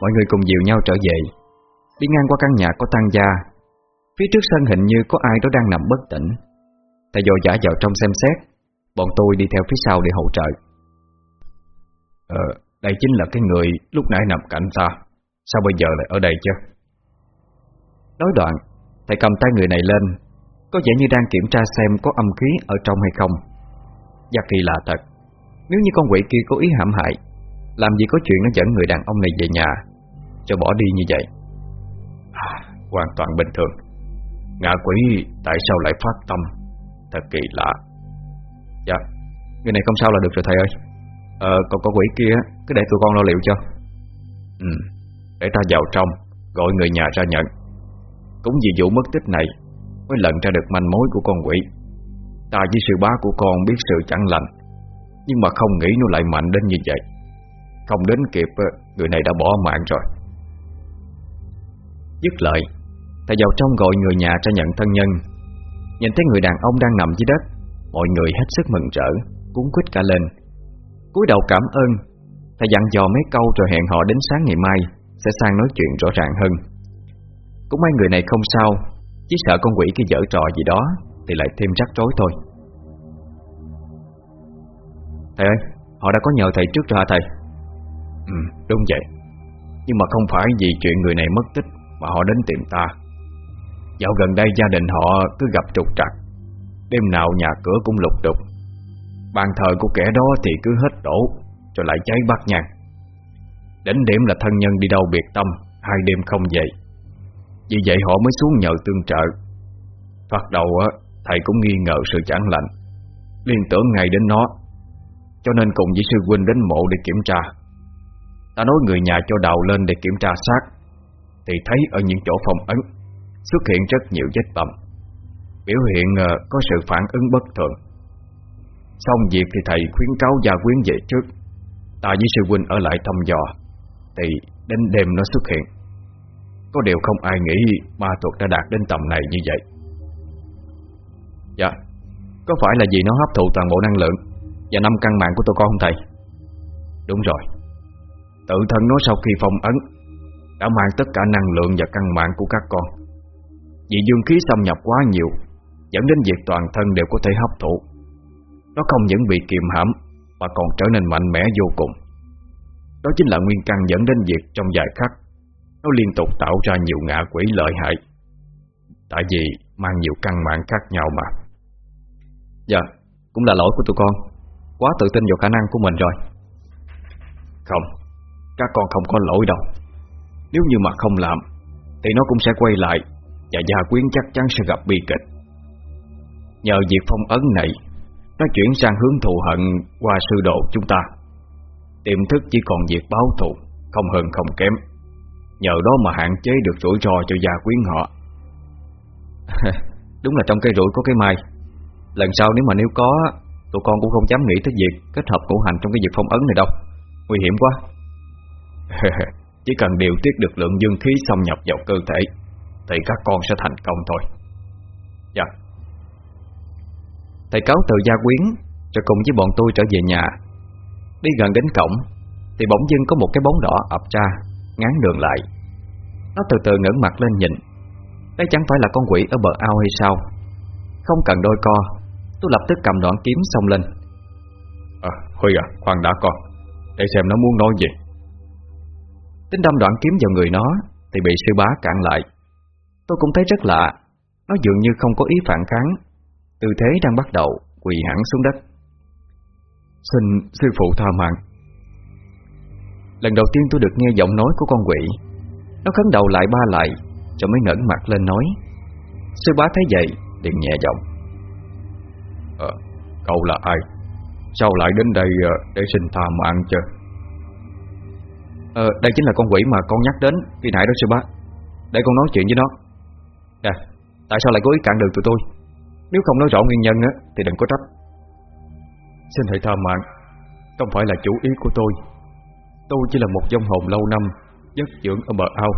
Mọi người cùng dìu nhau trở về. Đi ngang qua căn nhà có tăng gia. Phía trước sân hình như có ai đó đang nằm bất tỉnh. Thầy dội giả vào trong xem xét. Bọn tôi đi theo phía sau để hỗ trợ. Ờ, đây chính là cái người lúc nãy nằm cạnh ta. Sao bây giờ lại ở đây chứ? Nói đoạn Thầy cầm tay người này lên. Có vẻ như đang kiểm tra xem có âm khí ở trong hay không. Và kỳ lạ thật nếu như con quỷ kia có ý hãm hại Làm gì có chuyện nó dẫn người đàn ông này về nhà Cho bỏ đi như vậy? À, Hoàn toàn bình thường. Ngạ quỷ tại sao lại phát tâm? Thật kỳ lạ. Dạ Người này không sao là được rồi thầy ơi. Ờ còn con quỷ kia Cứ để tụi con lo liệu cho. Ừ Để ta vào trong Gọi người nhà ra nhận. Cũng vì vụ mất tích này Mới lần ra được manh mối của con quỷ. Ta với sư bá của con biết sự chẳng lành. Nhưng mà không nghĩ nó lại mạnh đến như vậy. Không đến kịp ờ, Người này đã bỏ mạng rồi. Dứt lời, Thầy vào trong gọi người nhà ra nhận thân nhân. Nhìn thấy người đàn ông đang nằm dưới đất, Mọi người hết sức mừng rỡ, Cuốn quýt cả lên. Cúi đầu cảm ơn, Thầy dặn dò mấy câu rồi hẹn họ đến sáng ngày mai, Sẽ sang nói chuyện rõ ràng hơn. Cũng may người này không sao, Chỉ sợ con quỷ kia dở trò gì đó, Thì lại thêm rắc rối thôi. Thầy ơi Họ đã có nhờ thầy trước rồi hả thầy? Ừ đúng vậy. Nhưng mà không phải vì chuyện người này mất tích Mà họ đến tìm ta. Dạo gần đây gia đình họ cứ gặp trục trặc. Đêm nào nhà cửa cũng lục đục. Bàn thờ của kẻ đó thì cứ hết đổ Rồi lại cháy bắt nhang. Đến điểm là thân nhân đi đâu biệt tâm Hai đêm không về. Vì vậy họ mới xuống nhờ tương trợ. Phát đầu á Thầy cũng nghi ngờ sự chẳng lành. Liên tưởng ngay đến nó cho nên cùng với sư huynh đến mộ để kiểm tra. Ta nói người nhà cho đào lên để kiểm tra xác, Thì thấy ở những chỗ phòng ấn, Xuất hiện rất nhiều vết bầm. Biểu hiện ờ, có sự phản ứng bất thường. Xong việc thì thầy khuyến cáo gia quyến về trước. Ta với sư huynh ở lại thăm dò, Thì đến đêm nó xuất hiện. Có điều không ai nghĩ ma thuật đã đạt đến tầm này như vậy. Dạ Có phải là vì nó hấp thụ toàn bộ năng lượng? Và năm căn mạng của tôi con không thầy? Đúng rồi. Tự thân nó sau khi phong ấn Đã mang tất cả năng lượng và căn mạng của các con. Vì dương khí xâm nhập quá nhiều Dẫn đến việc toàn thân đều có thể hấp thụ. Nó không những bị kiềm hãm Mà còn trở nên mạnh mẽ vô cùng. Đó chính là nguyên căn dẫn đến việc trong vài khắc Nó liên tục tạo ra nhiều ngạ quỷ lợi hại. Tại vì mang nhiều căn mạng khác nhau mà. Dạ, cũng là lỗi của tụi con. Quá tự tin vào khả năng của mình rồi. Không, các con không có lỗi đâu. Nếu như mà không làm Thì nó cũng sẽ quay lại Và gia quyến chắc chắn sẽ gặp bi kịch. Nhờ việc phong ấn này Nó chuyển sang hướng thù hận Qua sư đồ chúng ta. Tiềm thức chỉ còn việc báo thù Không hơn không kém. Nhờ đó mà hạn chế được rủi ro cho gia quyến họ. Đúng là trong cây rủi có cái mai. Lần sau nếu mà nếu có Tụi con cũng không dám nghĩ tới việc Kết hợp ngũ hành trong cái việc phong ấn này đâu. Nguy hiểm quá. Chỉ cần điều tiết được lượng dương khí xâm nhập vào cơ thể Thì các con sẽ thành công thôi. Dạ. Thầy cáo từ gia quyến Rồi cùng với bọn tôi trở về nhà. Đi gần đến cổng Thì bỗng dưng có một cái bóng đỏ ập ra Ngán đường lại. Nó từ từ ngẩng mặt lên nhìn. Đây chẳng phải là con quỷ ở bờ ao hay sao? Không cần đôi co Tôi lập tức cầm đoạn kiếm xông lên. À Huy à khoan đã con. Để xem nó muốn nói gì. Tính đâm đoạn kiếm vào người nó Thì bị sư bá cản lại. Tôi cũng thấy rất lạ. Nó dường như không có ý phản kháng. Tư thế đang bắt đầu quỳ hẳn xuống đất. Xin sư phụ tha mạng. Lần đầu tiên tôi được nghe giọng nói của con quỷ. Nó khấn đầu lại ba lại Rồi mới ngẩng mặt lên nói. Sư bá thấy vậy liền nhẹ giọng cậu là ai? Sao lại đến đây ờ, để xin tha mạng chứ? Ờ, đây chính là con quỷ mà con nhắc đến khi nãy đó sư bá. Để con nói chuyện với nó. Nè, tại sao lại cố ý cản đường tụi tôi? Nếu không nói rõ nguyên nhân á, thì đừng có trách. Xin thầy tha mạng Không phải là chủ ý của tôi. Tôi chỉ là một dông hồn lâu năm Giấc dưỡng ở bờ ao.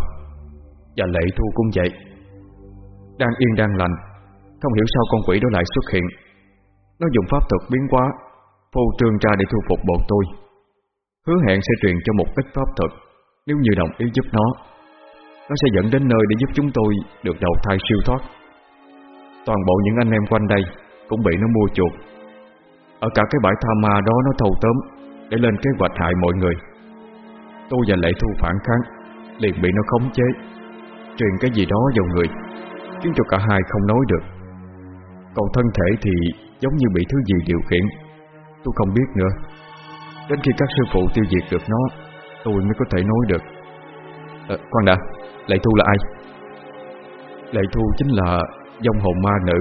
Và lệ thu cũng vậy. Đang yên đang lành Không hiểu sao con quỷ đó lại xuất hiện nó dùng pháp thuật biến quá Phô trương ra để thu phục bọn tôi. Hứa hẹn sẽ truyền cho một ít pháp thuật, Nếu như đồng ý giúp nó. Nó sẽ dẫn đến nơi để giúp chúng tôi Được đầu thai siêu thoát. Toàn bộ những anh em quanh đây Cũng bị nó mua chuột Ở cả cái bãi tha ma đó nó thâu tóm, Để lên kế hoạch hại mọi người. Tôi và Lệ Thu phản kháng, Liền bị nó khống chế. Truyền cái gì đó vào người, Khiến cho cả hai không nói được. Còn thân thể thì giống như bị thứ gì điều khiển. Tôi không biết nữa. Đến khi các sư phụ tiêu diệt được nó Tôi mới có thể nói được. À, Khoan đã Lệ Thu là ai? Lệ Thu chính là dòng hồn ma nữ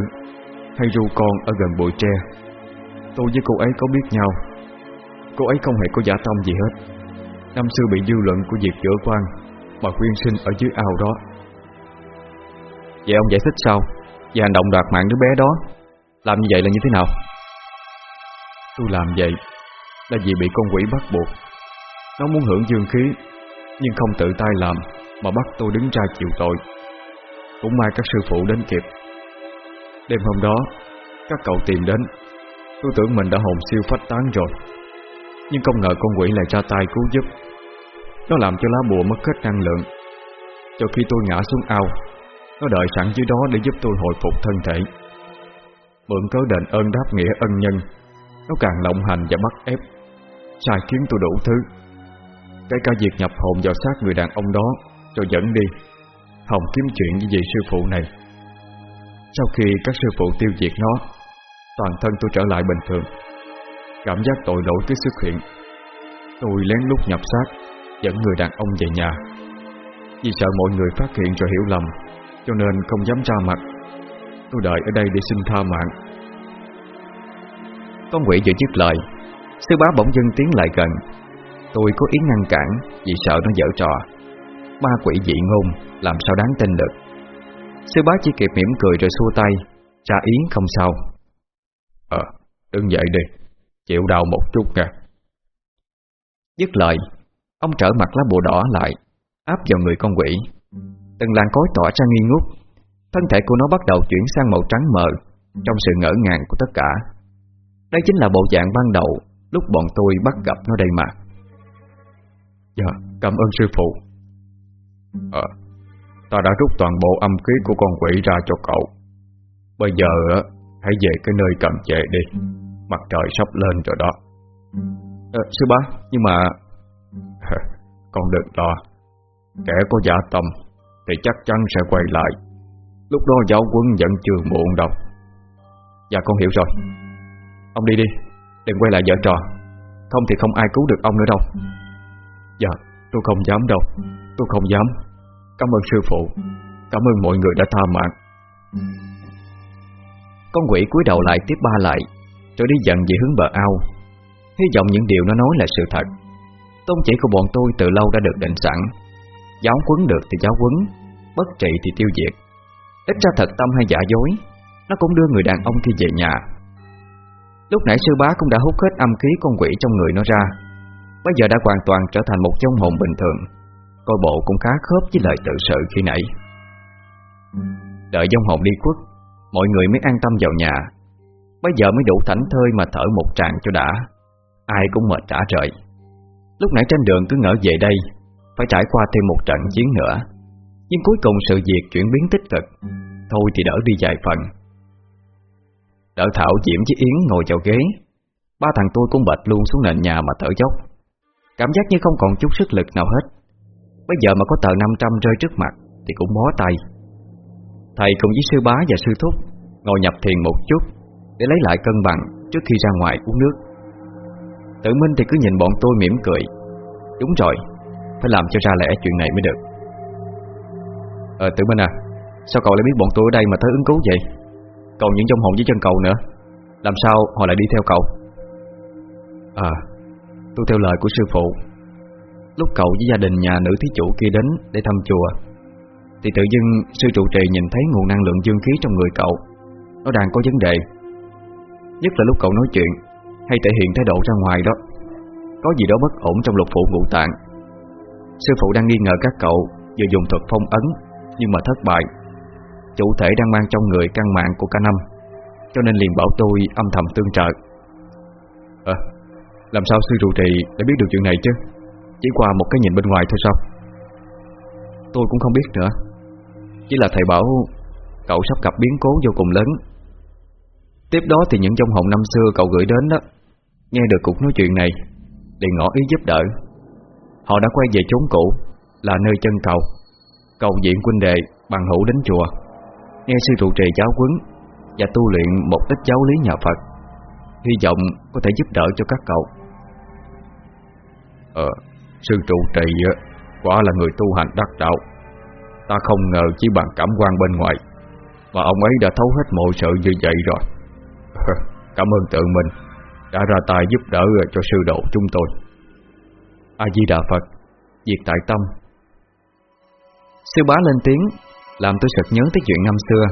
Hay ru con ở gần bụi tre. Tôi với cô ấy có biết nhau. Cô ấy không hề có giả tâm gì hết. Năm xưa bị dư luận của việc chữa quan Mà quyên sinh ở dưới ao đó. Vậy ông giải thích sao? Về hành động đoạt mạng đứa bé đó. Làm như vậy là như thế nào? Tôi làm vậy Là vì bị con quỷ bắt buộc. Nó muốn hưởng dương khí, Nhưng không tự tay làm Mà bắt tôi đứng ra chịu tội. Cũng may các sư phụ đến kịp. Đêm hôm đó, Các cậu tìm đến. Tôi tưởng mình đã hồn siêu phách tán rồi, Nhưng không ngờ con quỷ lại ra tay cứu giúp. Nó làm cho lá bùa mất hết năng lượng. Cho khi tôi ngã xuống ao, Nó đợi sẵn dưới đó để giúp tôi hồi phục thân thể. Mượn cớ đền ơn đáp nghĩa ân nhân Nó càng lộng hành và bắt ép, Sai khiến tôi đủ thứ. Cái cả việc nhập hồn vào xác người đàn ông đó Rồi dẫn đi Hồng kiếm chuyện với vị sư phụ này. Sau khi các sư phụ tiêu diệt nó, Toàn thân tôi trở lại bình thường. Cảm giác tội lỗi cứ xuất hiện, Tôi lén lút nhập xác, Dẫn người đàn ông về nhà. Vì sợ mọi người phát hiện rồi hiểu lầm, Cho nên không dám ra mặt. Tôi đợi ở đây để xin tha mạng. Con quỷ vừa dứt lời Sư bá bỗng dưng tiến lại gần. Tôi có ý ngăn cản Vì sợ nó dở trò. Ma quỷ dị ngôn Làm sao đáng tin được. Sư bá chỉ kịp mỉm cười rồi xua tay Trả ý không sao. Ờ, đừng dậy đi Chịu đau một chút nha. Dứt lời Ông trở mặt lá bùa đỏ lại Áp vào người con quỷ. Từng làn cối tỏa ra nghi ngút. Thân thể của nó bắt đầu chuyển sang màu trắng mờ Trong sự ngỡ ngàng của tất cả. Đây chính là bộ dạng ban đầu Lúc bọn tôi bắt gặp nó đây mà. Dạ, cảm ơn sư phụ. Ờ, ta đã rút toàn bộ âm khí của con quỷ ra cho cậu. Bây giờ hãy về cái nơi cầm chệ đi. Mặt trời sắp lên rồi đó. À, Sư bá, nhưng mà Con đừng lo. Kẻ có giả tâm Thì chắc chắn sẽ quay lại. Lúc đó giáo quân vẫn chưa muộn đâu. Dạ con hiểu rồi. Ông đi đi, Đừng quay lại vợ trò. Không thì không ai cứu được ông nữa đâu. Dạ tôi không dám đâu. Tôi không dám. Cảm ơn sư phụ. Cảm ơn mọi người đã tha mạng. Con quỷ cúi đầu lại tiếp ba lại, Rồi đi dần về hướng bờ ao. Hy vọng những điều nó nói là sự thật. Tôn chỉ của bọn tôi từ lâu đã được định sẵn. Giáo quấn được thì giáo quấn Bất trị thì tiêu diệt. Ít ra thật tâm hay giả dối, Nó cũng đưa người đàn ông kia về nhà. Lúc nãy sư bá cũng đã hút hết âm khí con quỷ trong người nó ra. Bây giờ đã hoàn toàn trở thành một trong hồn bình thường. Coi bộ cũng khá khớp với lời tự sự khi nãy. Đợi dông hồn đi khuất, Mọi người mới an tâm vào nhà. Bây giờ mới đủ thảnh thơi mà thở một tràng cho đã. Ai cũng mệt trả trời Lúc nãy trên đường cứ ngỡ về đây, Phải trải qua thêm một trận chiến nữa. Nhưng cuối cùng sự việc chuyển biến tích cực. Thôi thì đỡ đi vài phần. Đỡ Thảo Diễm với Yến ngồi vào ghế. Ba thằng tôi cũng bệt luôn xuống nền nhà mà thở dốc. Cảm giác như không còn chút sức lực nào hết. Bây giờ mà có tờ 500 rơi trước mặt Thì cũng bó tay. Thầy cùng với sư bá và sư thúc Ngồi nhập thiền một chút Để lấy lại cân bằng trước khi ra ngoài uống nước. Tự Minh thì cứ nhìn bọn tôi mỉm cười. Đúng rồi, Phải làm cho ra lẽ chuyện này mới được. Ờ Tự Minh à Sao cậu lại biết bọn tôi ở đây mà tới ứng cứu vậy? Còn những trong hồn với chân cầu nữa, Làm sao họ lại đi theo cậu? À Tôi theo lời của sư phụ. Lúc cậu với gia đình nhà nữ thí chủ kia đến Để thăm chùa, Thì tự dưng sư trụ trì nhìn thấy nguồn năng lượng dương khí trong người cậu. Nó đang có vấn đề. Nhất là lúc cậu nói chuyện, Hay thể hiện thái độ ra ngoài đó, Có gì đó bất ổn trong lục phủ ngũ tạng. Sư phụ đang nghi ngờ các cậu Vừa dùng thuật phong ấn nhưng mà thất bại. Chủ thể đang mang trong người căn mạng của cả năm, Cho nên liền bảo tôi âm thầm tương trợ. À Làm sao sư trụ trì đã biết được chuyện này chứ? Chỉ qua một cái nhìn bên ngoài thôi sao? Tôi cũng không biết nữa. Chỉ là thầy bảo Cậu sắp gặp biến cố vô cùng lớn. Tiếp đó thì những trong hồng năm xưa cậu gửi đến đó, Nghe được cuộc nói chuyện này, Liền ngỏ ý giúp đỡ. Họ đã quay về chốn cũ, Là nơi chân cầu. Cầu diện huynh đệ bằng hữu đến chùa. Nghe sư trụ trì giáo huấn Và tu luyện một ít giáo lý nhà Phật, Hy vọng có thể giúp đỡ cho các cậu. Ờ Sư trụ trì Quả là người tu hành đắc đạo. Ta không ngờ chỉ bằng cảm quan bên ngoài Mà ông ấy đã thấu hết mọi sự như vậy rồi. Cảm ơn tự mình Đã ra tay giúp đỡ cho sư độ chúng tôi. A-di-đà Phật Diệt tại tâm Sư bá lên tiếng, Làm tôi sực nhớ tới chuyện năm xưa.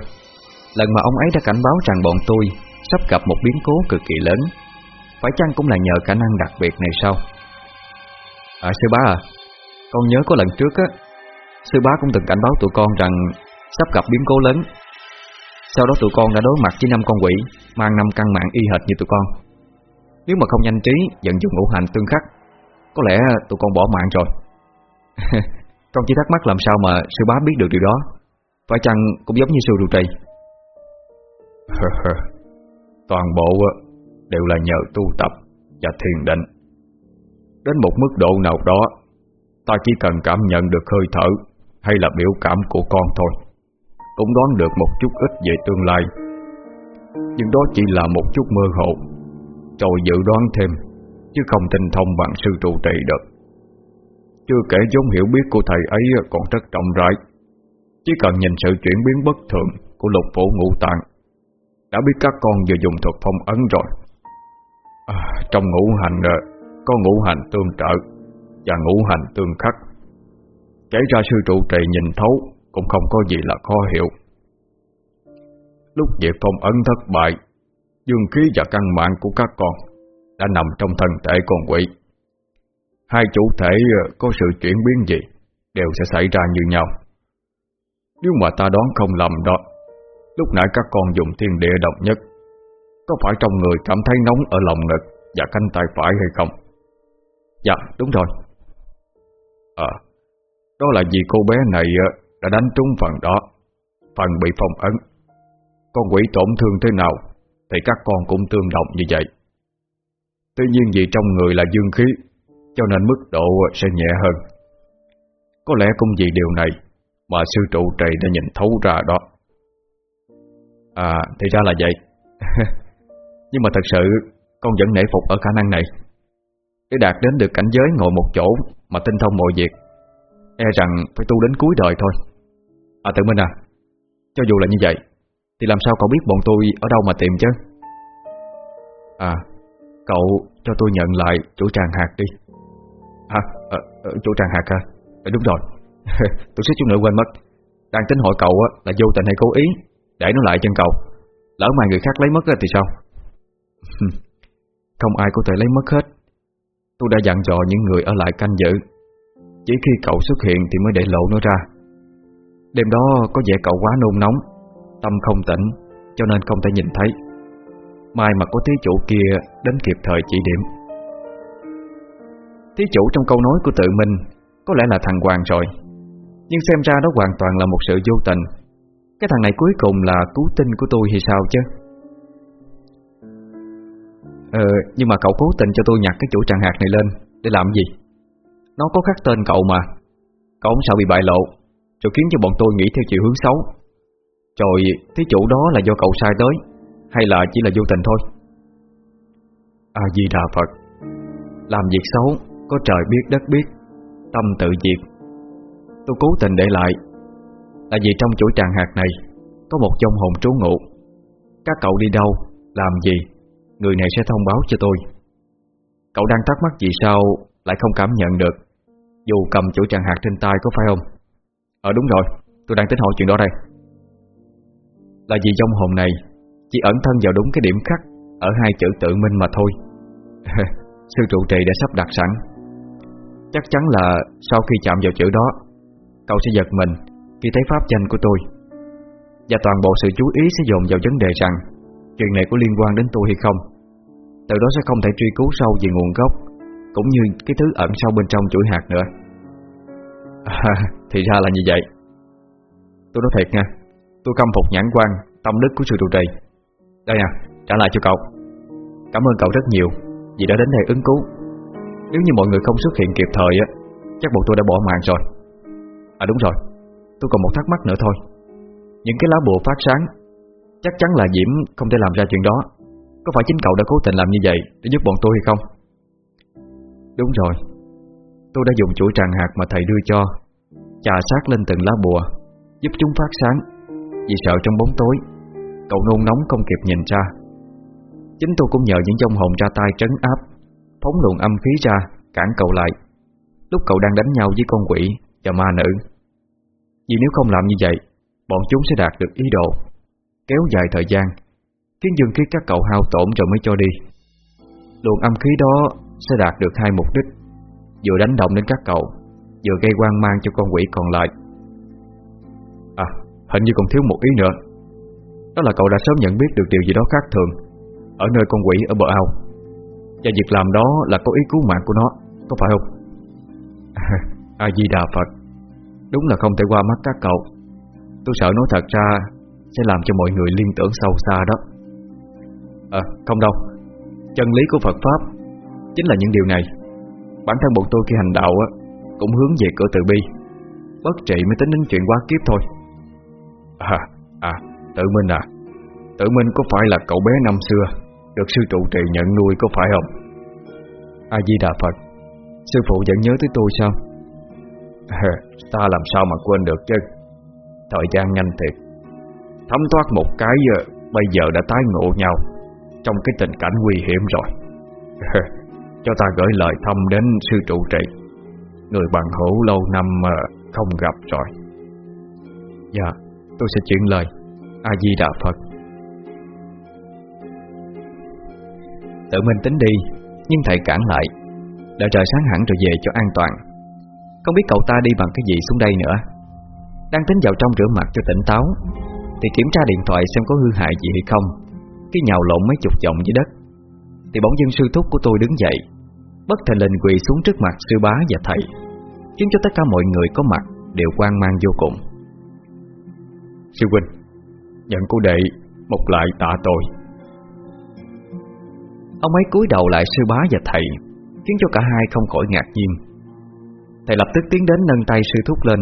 Lần mà ông ấy đã cảnh báo rằng bọn tôi Sắp gặp một biến cố cực kỳ lớn, Phải chăng cũng là nhờ khả năng đặc biệt này sao? À sư bá à Con nhớ có lần trước á, Sư bá cũng từng cảnh báo tụi con rằng Sắp gặp biến cố lớn. Sau đó tụi con đã đối mặt với năm con quỷ Mang năm căn mạng y hệt như tụi con. Nếu mà không nhanh trí Dẫn dùng ngũ hành tương khắc, Có lẽ tụi con bỏ mạng rồi. Con chỉ thắc mắc làm sao mà sư bá biết được điều đó, Phải chăng cũng giống như sư trụ trì Toàn bộ đều là nhờ tu tập và thiền định. Đến một mức độ nào đó, Ta chỉ cần cảm nhận được hơi thở Hay là biểu cảm của con thôi, Cũng đoán được một chút ít về tương lai. Nhưng đó chỉ là một chút mơ hồ, Rồi dự đoán thêm, Chứ không tinh thông bằng sư trụ trì được. Chưa kể giống hiểu biết của thầy ấy còn rất rộng rãi. Chỉ cần nhìn sự chuyển biến bất thường Của lục phổ ngũ tạng Đã biết các con vừa dùng thuật phong ấn rồi. À, Trong ngũ hành à, Có ngũ hành tương trợ Và ngũ hành tương khắc. Kể ra sư trụ trì nhìn thấu Cũng không có gì là khó hiểu. Lúc việc phong ấn thất bại Dương khí và căn mạng của các con Đã nằm trong thân thể con quỷ. Hai chủ thể ờ, có sự chuyển biến gì, Đều sẽ xảy ra như nhau. Nếu mà ta đoán không lầm đó, Lúc nãy các con dùng thiên địa độc nhất, Có phải trong người cảm thấy nóng ở lòng ngực Và cánh tay phải hay không? Dạ đúng rồi. Ờ Đó là vì cô bé này ờ, đã đánh trúng phần đó, Phần bị phong ấn. Con quỷ tổn thương thế nào Thì các con cũng tương đồng như vậy. Tuy nhiên vì trong người là dương khí cho nên mức độ sẽ nhẹ hơn. Có lẽ cũng vì điều này Mà sư trụ trì đã nhìn thấu ra đó. À thì ra là vậy. Nhưng mà thật sự, Con vẫn nể phục ở khả năng này. Để đạt đến được cảnh giới ngồi một chỗ Mà tinh thông mọi việc E rằng phải tu đến cuối đời thôi. À tự minh à Cho dù là như vậy, Thì làm sao cậu biết bọn tôi ở đâu mà tìm chứ? À Cậu cho tôi nhận lại chủ tràng hạt đi. À, à, à chủ tràng hạt à, à Đúng rồi. Tôi xích chút nữa quên mất. Đang tính hỏi cậu là vô tình hay cố ý? Để nó lại chân cậu. Lỡ mà người khác lấy mất thì sao? Không ai có thể lấy mất hết. Tôi đã dặn dò những người ở lại canh giữ. Chỉ khi cậu xuất hiện thì mới để lộ nó ra. Đêm đó có vẻ cậu quá nôn nóng Tâm không tỉnh Cho nên không thể nhìn thấy. Mai mà có thí chủ kia đến kịp thời chỉ điểm. Thí chủ trong câu nói của tự mình Có lẽ là thằng Hoàng rồi. Nhưng xem ra đó hoàn toàn là một sự vô tình. Cái thằng này cuối cùng là cứu tinh của tôi hay sao chứ? Ờ nhưng mà cậu cố tình cho tôi nhặt cái chủ tràng hạt này lên, Để làm gì? Nó có khắc tên cậu mà. Cậu không sợ bị bại lộ, Rồi khiến cho bọn tôi nghĩ theo chiều hướng xấu. Rồi, thí chủ đó là do cậu sai tới, Hay là chỉ là vô tình thôi? À gì đà Phật, Làm việc xấu có trời biết đất biết Tâm tự diệt. Tôi cố tình để lại Là vì trong chuỗi tràng hạt này Có một trong hồn trú ngụ. Các cậu đi đâu, làm gì Người này sẽ thông báo cho tôi. Cậu đang thắc mắc vì sao Lại không cảm nhận được Dù cầm chuỗi tràng hạt trên tay có phải không? Ờ đúng rồi, tôi đang tính hỏi chuyện đó đây. Là vì trong hồn này Chỉ ẩn thân vào đúng cái điểm khắc Ở hai chữ tự minh mà thôi. Sư trụ trì đã sắp đặt sẵn. Chắc chắn là Sau khi chạm vào chữ đó Cậu sẽ giật mình khi thấy pháp danh của tôi. Và toàn bộ sự chú ý sẽ dồn vào vấn đề rằng Chuyện này có liên quan đến tôi hay không. Từ đó sẽ không thể truy cứu sâu về nguồn gốc Cũng như cái thứ ẩn sâu bên trong chuỗi hạt nữa. À, Thì ra là như vậy. Tôi nói thiệt nha Tôi khâm phục nhãn quan Tâm đức của sư trụ trì. Đây à, trả lại cho cậu. Cảm ơn cậu rất nhiều Vì đã đến đây ứng cứu. Nếu như mọi người không xuất hiện kịp thời á, Chắc bọn tôi đã bỏ mạng rồi. À đúng rồi. Tôi còn một thắc mắc nữa thôi. Những cái lá bùa phát sáng, Chắc chắn là Diễm không thể làm ra chuyện đó. Có phải chính cậu đã cố tình làm như vậy Để giúp bọn tôi hay không? Đúng rồi. Tôi đã dùng chuỗi tràng hạt mà thầy đưa cho, Chà sát lên từng lá bùa, Giúp chúng phát sáng. Vì sợ trong bóng tối, Cậu nôn nóng không kịp nhìn ra. Chính tôi cũng nhờ những dông hồn ra tay trấn áp. Phóng luồng âm khí ra, Cản cậu lại. Lúc cậu đang đánh nhau với con quỷ và ma nữ. Vì nếu không làm như vậy, Bọn chúng sẽ đạt được ý đồ. Kéo dài thời gian, Khiến dương khí các cậu hao tổn rồi mới cho đi. Luồng âm khí đó Sẽ đạt được hai mục đích, Vừa đánh động đến các cậu, Vừa gây quan mang cho con quỷ còn lại. À hình như còn thiếu một ý nữa. Đó là cậu đã sớm nhận biết được điều gì đó khác thường, Ở nơi con quỷ ở bờ ao. Và việc làm đó là có ý cứu mạng của nó Có phải không? A-di-đà Phật Đúng là không thể qua mắt các cậu. Tôi sợ nói thật ra Sẽ làm cho mọi người liên tưởng sâu xa đó. À không đâu. Chân lý của Phật Pháp Chính là những điều này. Bản thân bọn tôi khi hành đạo á Cũng hướng về cửa từ bi Bất trị mới tính đến chuyện quá kiếp thôi. À, à, tự minh à. Tự minh có phải là cậu bé năm xưa? Được sư trụ trì nhận nuôi có phải không? A-di-đà Phật Sư phụ vẫn nhớ tới tôi sao? À, Ta làm sao mà quên được chứ? Thời gian nhanh thiệt. Thấm thoát một cái ờ, Bây giờ đã tái ngộ nhau. Trong cái tình cảnh nguy hiểm rồi. Cho ta gửi lời thăm đến sư trụ trì. Người bằng hữu lâu năm ờ, không gặp rồi. Dạ Tôi sẽ chuyển lời. A-di-đà Phật. Tự mình tính đi, Nhưng thầy cản lại Đợi trời sáng hẳn rồi về cho an toàn. Không biết cậu ta đi bằng cái gì xuống đây nữa. Đang tính vào trong rửa mặt cho tỉnh táo, Thì kiểm tra điện thoại xem có hư hại gì hay không, Cái nhào lộn mấy chục vòng dưới đất. Thì bỗng dân sư thúc của tôi đứng dậy, Bất thình lình quỳ xuống trước mặt sư bá và thầy, Khiến cho tất cả mọi người có mặt Đều quan mang vô cùng. Sư huynh Nhận cô đệ Một lại tạ tội. Ông ấy cúi đầu lại sư bá và thầy, Khiến cho cả hai không khỏi ngạc nhiên. Thầy lập tức tiến đến nâng tay sư thúc lên.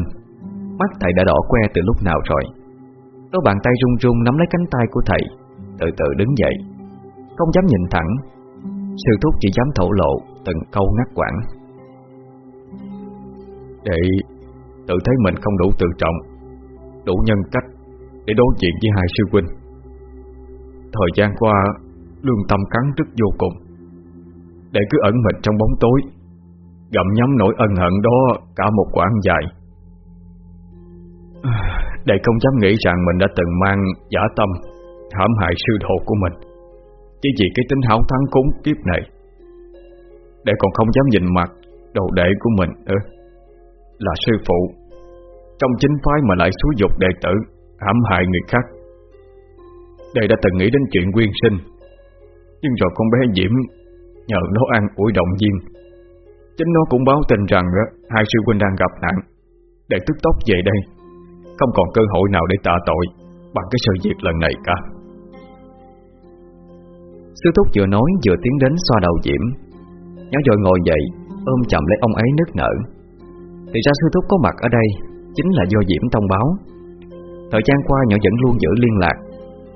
Mắt thầy đã đỏ que từ lúc nào rồi. Đôi bàn tay run run nắm lấy cánh tay của thầy, Từ từ đứng dậy. Không dám nhìn thẳng, Sư thúc chỉ dám thổ lộ Từng câu ngắt quãng. Để tự thấy mình không đủ tự trọng, Đủ nhân cách Để đối diện với hai sư huynh. Thời gian qua Lương tâm cắn rất vô cùng. Để cứ ẩn mình trong bóng tối, Gặm nhắm nỗi ân hận đó Cả một quãng dài. Đệ không dám nghĩ rằng Mình đã từng mang giả tâm, hãm hại sư đồ của mình, Chỉ vì cái tính hảo thắng cúng kiếp này. Đệ còn không dám nhìn mặt Đồ đệ của mình nữa, Là sư phụ. Trong chính phái mà lại xúi dục đệ tử, hãm hại người khác. Đệ đã từng nghĩ đến chuyện quyên sinh nhưng rồi con bé Diễm Nhờ nó ăn ủi động viên. Chính nó cũng báo tin rằng Hai sư huynh đang gặp nạn. Để tức tốc về đây. Không còn cơ hội nào để tạ tội Bằng cái sự việc lần này cả. Sư Thúc vừa nói vừa tiến đến xoa đầu Diễm. Nhỏ rồi ngồi dậy, Ôm chậm lấy ông ấy nức nở. Thì ra Sư Thúc có mặt ở đây, Chính là do Diễm thông báo. Thời gian qua nhỏ vẫn luôn giữ liên lạc.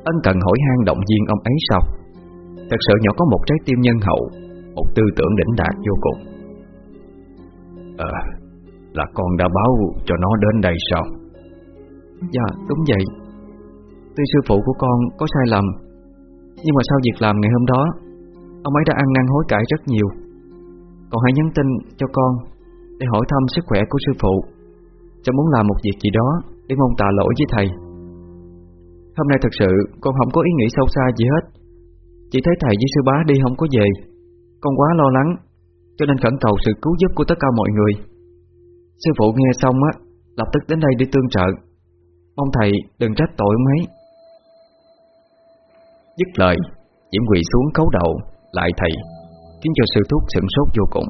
Ân cần hỏi han động viên ông ấy sau. Thật sự nhỏ có một trái tim nhân hậu, Một tư tưởng đỉnh đạt vô cùng. Ờ Là con đã báo cho nó đến đây sao? Dạ đúng vậy. Tuy sư phụ của con có sai lầm, Nhưng mà sau việc làm ngày hôm đó, Ông ấy đã ăn năn hối cải rất nhiều. Còn hãy nhắn tin cho con Để hỏi thăm sức khỏe của sư phụ. Cháu muốn làm một việc gì đó Để mong tạ lỗi với thầy. Hôm nay thật sự con không có ý nghĩ sâu xa gì hết. Chỉ thấy thầy với sư bá đi không có về. Con quá lo lắng, Cho nên khẩn cầu sự cứu giúp của tất cả mọi người. Sư phụ nghe xong á, Lập tức đến đây đi tương trợ. Mong thầy đừng trách tội mấy Dứt lời, Diễm quỳ xuống khấu đầu, lại thầy, Khiến cho sư thúc sửng sốt vô cùng.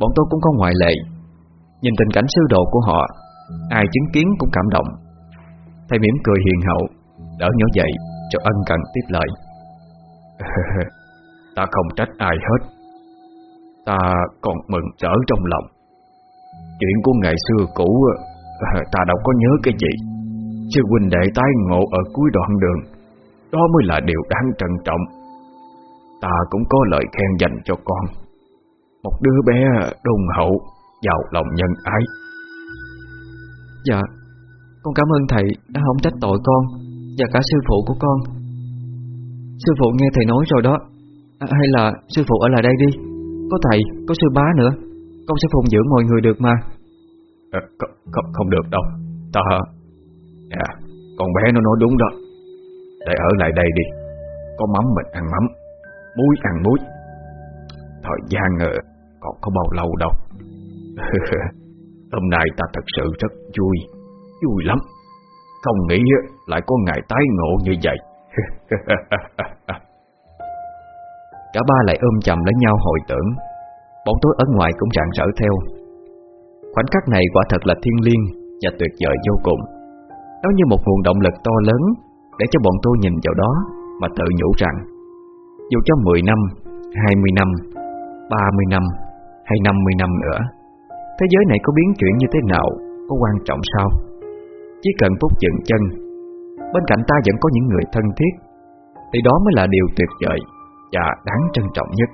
Bọn tôi cũng có ngoại lệ. Nhìn tình cảnh sư đồ của họ, Ai chứng kiến cũng cảm động. Thầy mỉm cười hiền hậu, Đỡ nhỏ dậy, cho ân cần tiếp lời. Ta không trách ai hết. Ta còn mừng trở trong lòng. Chuyện của ngày xưa cũ, Ta đâu có nhớ cái gì. Chứ huynh đệ tái ngộ ở cuối đoạn đường, Đó mới là điều đáng trân trọng. Ta cũng có lời khen dành cho con. Một đứa bé đôn hậu, Giàu lòng nhân ái. Dạ Con cảm ơn thầy đã không trách tội con Và cả sư phụ của con. Sư phụ nghe thầy nói rồi đó. À, Hay là sư phụ ở lại đây đi. Có thầy, có sư bá nữa. Con sẽ phụng dưỡng mọi người được mà. À, không, không, được đâu. Ta À con bé nó nói đúng đó. Để ở lại đây đi. Có mắm mình ăn mắm. Muối ăn muối. Thời gian ờ, còn có bao lâu đâu. Hôm nay ta thật sự rất vui. Vui lắm. Không nghĩ lại có ngày tái ngộ như vậy. Cả ba lại ôm chầm lấy nhau hồi tưởng. Bóng tối ở ngoài cũng rạng rỡ theo. Khoảnh khắc này quả thật là thiên liêng Và tuyệt vời vô cùng. Nó như một nguồn động lực to lớn Để cho bọn tôi nhìn vào đó Mà tự nhủ rằng Dù cho 10 năm, 20 năm 30 năm hay 50 năm nữa Thế giới này có biến chuyển như thế nào Có quan trọng sao? Chỉ cần phút dừng chân Bên cạnh ta vẫn có những người thân thiết. Thì đó mới là điều tuyệt vời Và đáng trân trọng nhất.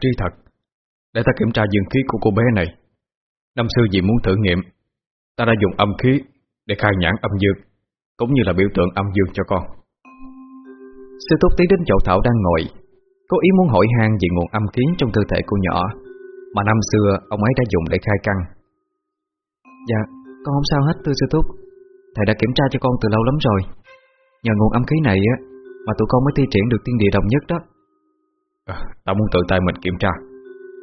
Tri thật. Để ta kiểm tra dương khí của cô bé này. Năm xưa vì muốn thử nghiệm. Ta đã dùng âm khí Để khai nhãn âm dương, Cũng như là biểu tượng âm dương cho con. Sư thúc tí đến chậu thảo đang ngồi. Có ý muốn hỏi han về nguồn âm khí trong cơ thể cô nhỏ, Mà năm xưa ông ấy đã dùng để khai căn. Dạ Con không sao hết, thưa sư thúc. Thầy đã kiểm tra cho con từ lâu lắm rồi. Nhờ nguồn âm khí này á, Mà tụi con mới thi triển được tiên địa đồng nhất đó à, Ta muốn tự tay mình kiểm tra.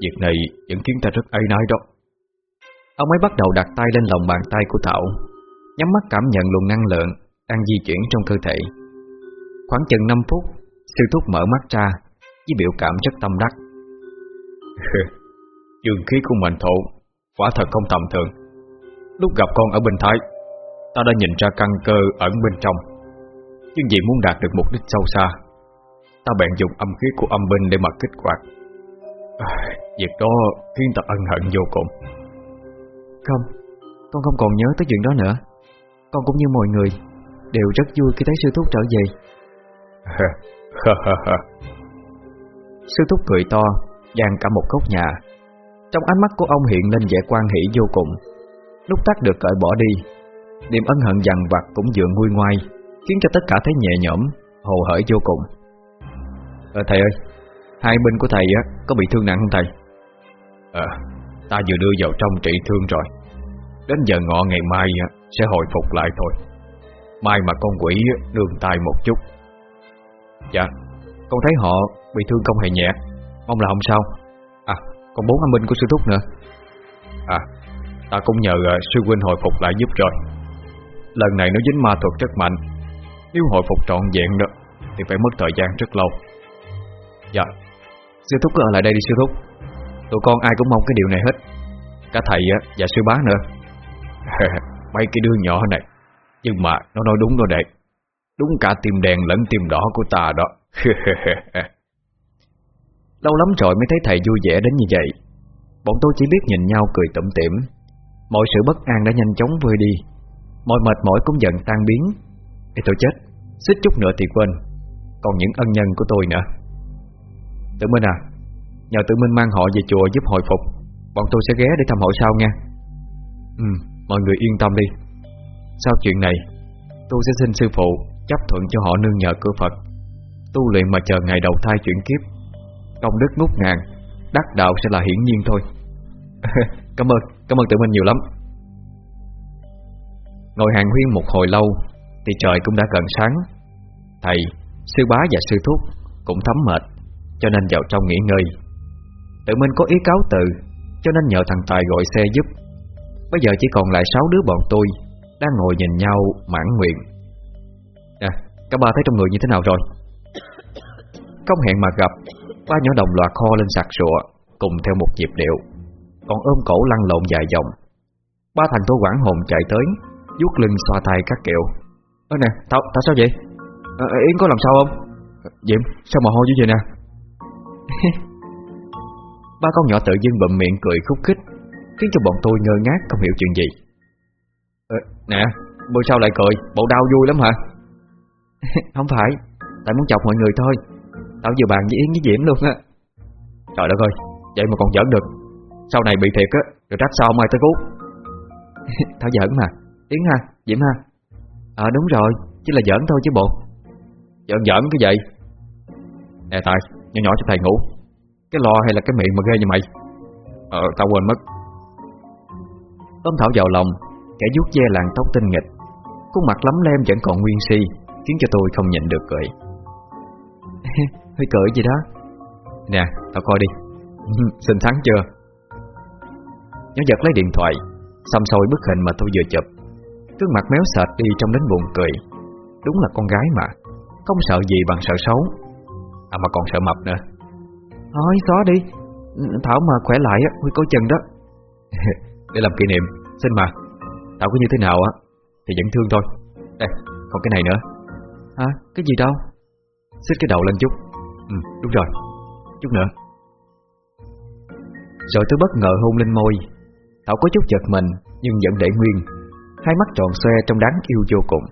Việc này vẫn khiến ta rất ấy nái đó. Ông ấy bắt đầu đặt tay lên lòng bàn tay của Thảo Nhắm mắt cảm nhận luồng năng lượng Đang di chuyển trong cơ thể. Khoảng chừng 5 phút Sư thúc mở mắt ra Với biểu cảm rất tâm đắc. Dương khí của mệnh thổ Quả thật không tầm thường. Lúc gặp con ở bên Thái Ta đã nhìn ra căn cơ ẩn bên trong. Nhưng vì muốn đạt được mục đích sâu xa Ta bèn dùng âm khí của âm binh để mà kích hoạt. À, Việc đó khiến ta ân hận vô cùng. Không Con không còn nhớ tới chuyện đó nữa. Con cũng như mọi người Đều rất vui khi thấy sư thúc trở về. Sư thúc cười to Giang cả một góc nhà. Trong ánh mắt của ông hiện lên vẻ quan hỷ vô cùng. Lúc tắt được cởi bỏ đi Niềm ân hận dằn vặt cũng vừa nguôi ngoai Khiến cho tất cả thấy nhẹ nhõm Hồ hởi vô cùng à, Thầy ơi Hai bên của thầy á, có bị thương nặng không thầy? À Ta vừa đưa vào trong trị thương rồi. Đến giờ ngọ ngày mai Sẽ hồi phục lại thôi. Mai mà con quỷ đường tay một chút. Dạ. Con thấy họ bị thương không hề nhẹ? Mong là không sao. À còn bốn anh minh của sư thúc nữa. À Ta cũng nhờ uh, sư huynh hồi phục lại giúp rồi. Lần này nó dính ma thuật rất mạnh. Nếu hồi phục trọn vẹn đó Thì phải mất thời gian rất lâu Dạ. Sư thúc cứ ở lại đây đi, sư thúc. Tụi con ai cũng mong cái điều này hết. Cả thầy và sư bá nữa. Mấy cái đứa nhỏ này. Nhưng mà nó nói đúng đó đệ Đúng cả tim đèn lẫn tim đỏ của ta đó. Lâu lắm rồi mới thấy thầy vui vẻ đến như vậy. Bọn tôi chỉ biết nhìn nhau cười tủm tỉm. Mọi sự bất an đã nhanh chóng vơi đi. Mọi mệt mỏi cũng dần tan biến. Ê, tôi chết. Xích chút nữa thì quên. Còn những ân nhân của tôi nữa. Tự Minh à Nhờ tự Minh mang họ về chùa giúp hồi phục. Bọn tôi sẽ ghé để thăm hỏi sau nha. Ừ, mọi người yên tâm đi. Sau chuyện này Tôi sẽ xin sư phụ chấp thuận cho họ nương nhờ cửa Phật. Tu luyện mà chờ ngày đầu thai chuyển kiếp. Công đức ngút ngàn Đắc đạo sẽ là hiển nhiên thôi. Cảm ơn, cảm ơn tự Minh nhiều lắm. Ngồi hàng huyên một hồi lâu Thì trời cũng đã gần sáng. Thầy, sư bá và sư thúc Cũng thấm mệt. Cho nên vào trong nghỉ ngơi. Tự mình có ý cáo từ Cho nên nhờ thằng Tài gọi xe giúp. Bây giờ chỉ còn lại sáu đứa bọn tôi Đang ngồi nhìn nhau mãn nguyện. Nè, các ba thấy trong người như thế nào rồi? Không hẹn mà gặp Ba nhỏ đồng loạt kho lên sạc sụa Cùng theo một nhịp điệu. Còn ôm cổ lăn lộn dài dòng. Ba thằng tôi quảng hồn chạy tới vuốt lưng xoa tay các kiểu. Ơ nè, tao, tao sao vậy? À, Yến có làm sao không? Diệm, sao mà hôi dữ vậy nè? Ba con nhỏ tự dưng bậm miệng cười khúc khích Khiến cho bọn tôi ngơ ngác không hiểu chuyện gì. À, Nè, bữa sau lại cười Bộ đau vui lắm hả? Không phải, tại muốn chọc mọi người thôi. Tao vừa bàn với Yến với Diễm luôn á. Trời đất ơi, vậy mà còn giỡn được. Sau này bị thiệt á, rồi trách sao mai tới cứu? Tao giỡn mà. Yến ha, Diễm ha. Ờ đúng rồi, chỉ là giỡn thôi chứ bộ. Giỡn giỡn cái vậy Nè Tài, nhỏ nhỏ cho thầy ngủ. Cái lo hay là cái miệng mà ghê như mày? Ờ, tao quên mất. Ôm Thảo vào lòng Kẻ vuốt ve làn tóc tinh nghịch. Khuôn mặt lắm lem vẫn còn nguyên si Khiến cho tôi không nhịn được cười. Hơi cười gì đó. Nè, tao coi đi. Xin thắng chưa? Nhỏ giật lấy điện thoại Xăm xôi bức hình mà tôi vừa chụp. Trước mặt méo sệt đi trong đến buồn cười. Đúng là con gái mà. Không sợ gì bằng sợ xấu. À mà còn sợ mập nữa. Thôi xóa đi. Thảo mà khỏe lại á, Huy coi chừng đó. Để làm kỷ niệm. Xin mà. Thảo có như thế nào á Thì vẫn thương thôi. Đây còn cái này nữa. Hả? Cái gì đâu? Xích cái đầu lên chút. Ừ đúng rồi. Chút nữa. Rồi tôi bất ngờ hôn lên môi. Thảo có chút giật mình Nhưng vẫn để nguyên. Hai mắt tròn xoe trong đáng yêu vô cùng.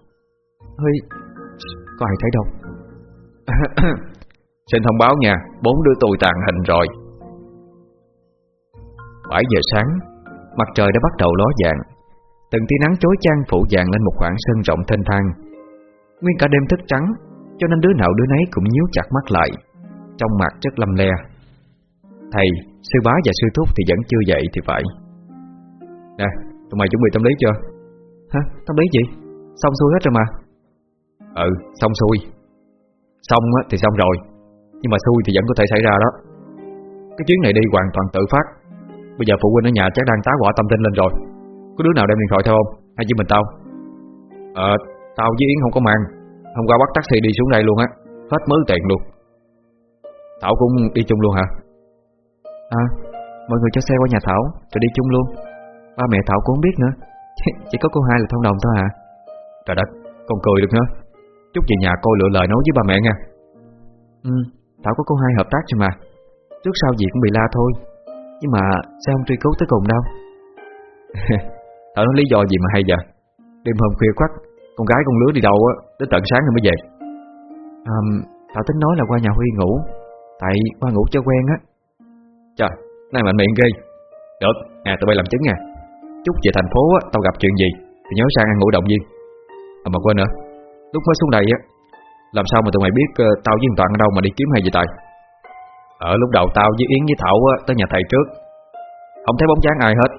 Hơi Có ai thấy đâu Xin thông báo nha Bốn đứa tôi tàn hình rồi. 7 giờ sáng Mặt trời đã bắt đầu ló dạng Từng tia nắng chói chang phủ vàng lên một khoảng sân rộng thênh thang. Nguyên cả đêm thức trắng Cho nên đứa nào đứa nấy cũng nhíu chặt mắt lại Trong mặt chất lâm le. Thầy, sư bá và sư thúc thì vẫn chưa dậy thì phải. Nè, tụi mày chuẩn bị tâm lý chưa? Hả? Tâm lý gì? Xong xuôi hết rồi mà. Ừ, xong xuôi. Xong thì xong rồi. Nhưng mà xui thì vẫn có thể xảy ra đó. Cái chuyến này đi hoàn toàn tự phát. Bây giờ phụ huynh ở nhà chắc đang tá quả tâm tin lên rồi. Có đứa nào đem điện thoại theo không? Hay chỉ mình tao? Ờ, tao với Yến không có mang Hôm qua bắt taxi đi xuống đây luôn á. Hết mớ tiền luôn. Thảo cũng đi chung luôn hả? À, mọi người cho xe qua nhà Thảo Rồi đi chung luôn. Ba mẹ Thảo cũng không biết nữa. Chỉ có cô hai là thông đồng thôi hả? Trời đất, con cười được nữa. Chút về nhà coi lựa lời nói với ba mẹ nha Ừ, Thảo có cô hai hợp tác rồi mà. Trước sau gì cũng bị la thôi. Nhưng mà sao không truy cứu tới cùng đâu? Thảo nói lý do gì mà hay vậy? Đêm hôm khuya quắc Con gái con lứa đi đâu á Đến tận sáng rồi mới về. À, Thảo tính nói là qua nhà Huy ngủ. Tại qua ngủ cho quen á. Trời, này mạnh miệng ghê. Được, nè tụi bay làm chứng nha. Chút về thành phố á, tao gặp chuyện gì Thì nhớ sang ăn ngủ động viên. À mà quên nữa. Lúc mới xuống đây á làm sao mà tụi mày biết uh, tao với Toàn ở đâu mà đi kiếm hay gì tài? Ở lúc đầu tao với Yến với Thảo tới nhà thầy trước. Không thấy bóng dáng ai hết.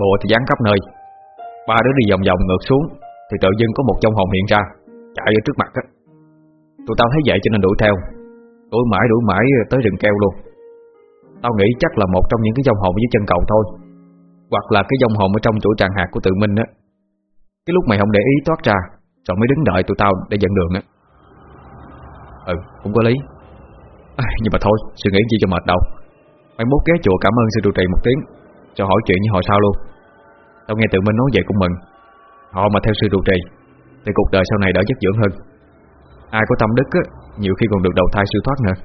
Bùa thì dán khắp nơi. Ba đứa đi vòng vòng ngược xuống Thì tự dưng có một trong hồn hiện ra Chạy ở trước mặt á. Tụi tao thấy vậy cho nên đuổi theo. Đuổi mãi đuổi mãi ờ, tới rừng keo luôn. Tao nghĩ chắc là một trong những cái dòng hồn dưới chân cầu thôi. Hoặc là cái dòng hồn ở trong chỗ tràng hạt của tự minh á. Cái lúc mày không để ý thoát ra Rồi mới đứng đợi tụi tao để dẫn đường á. Ừ, cũng có lý. À, Nhưng mà thôi, suy nghĩ gì cho mệt đâu. Mày mốt ghé chùa cảm ơn sư trụ trì một tiếng Cho hỏi chuyện như họ sao luôn. Tao nghe tự mình nói vậy cũng mừng. Họ mà theo sư trụ trì Thì cuộc đời sau này đỡ chất dưỡng hơn. Ai có tâm đức á Nhiều khi còn được đầu thai siêu thoát nữa.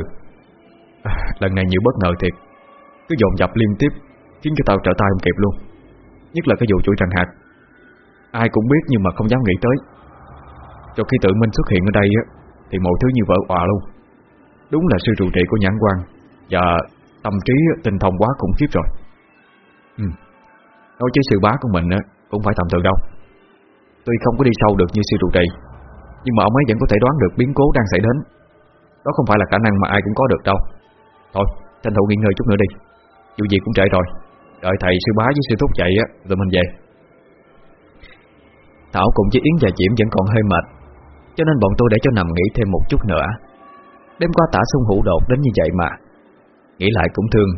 Ừ. À, Lần này nhiều bất ngờ thiệt. Cứ dồn dập liên tiếp Khiến cho tao trở tay không kịp luôn. Nhất là cái vụ chuỗi tràng hạt. Ai cũng biết nhưng mà không dám nghĩ tới. Cho khi tự minh xuất hiện ở đây á Thì mọi thứ như vỡ hòa luôn. Đúng là sư trụ trì của nhãn quan Và tâm trí tinh thông quá khủng khiếp rồi. Ừ. Nói chứ sư bá của mình á Cũng phải tầm thường đâu. Tuy không có đi sâu được như sư trụ trì Nhưng mà ông ấy vẫn có thể đoán được biến cố đang xảy đến. Đó không phải là khả năng mà ai cũng có được đâu. Thôi, tranh thủ nghỉ ngơi chút nữa đi. Dù gì cũng trễ rồi. Đợi thầy sư bá với sư thúc chạy á Rồi mình về. Thảo cùng với Yến và Diễm vẫn còn hơi mệt. Cho nên bọn tôi để cho nằm nghỉ thêm một chút nữa. Đêm qua tả sung hữu đột đến như vậy mà. Nghĩ lại cũng thương.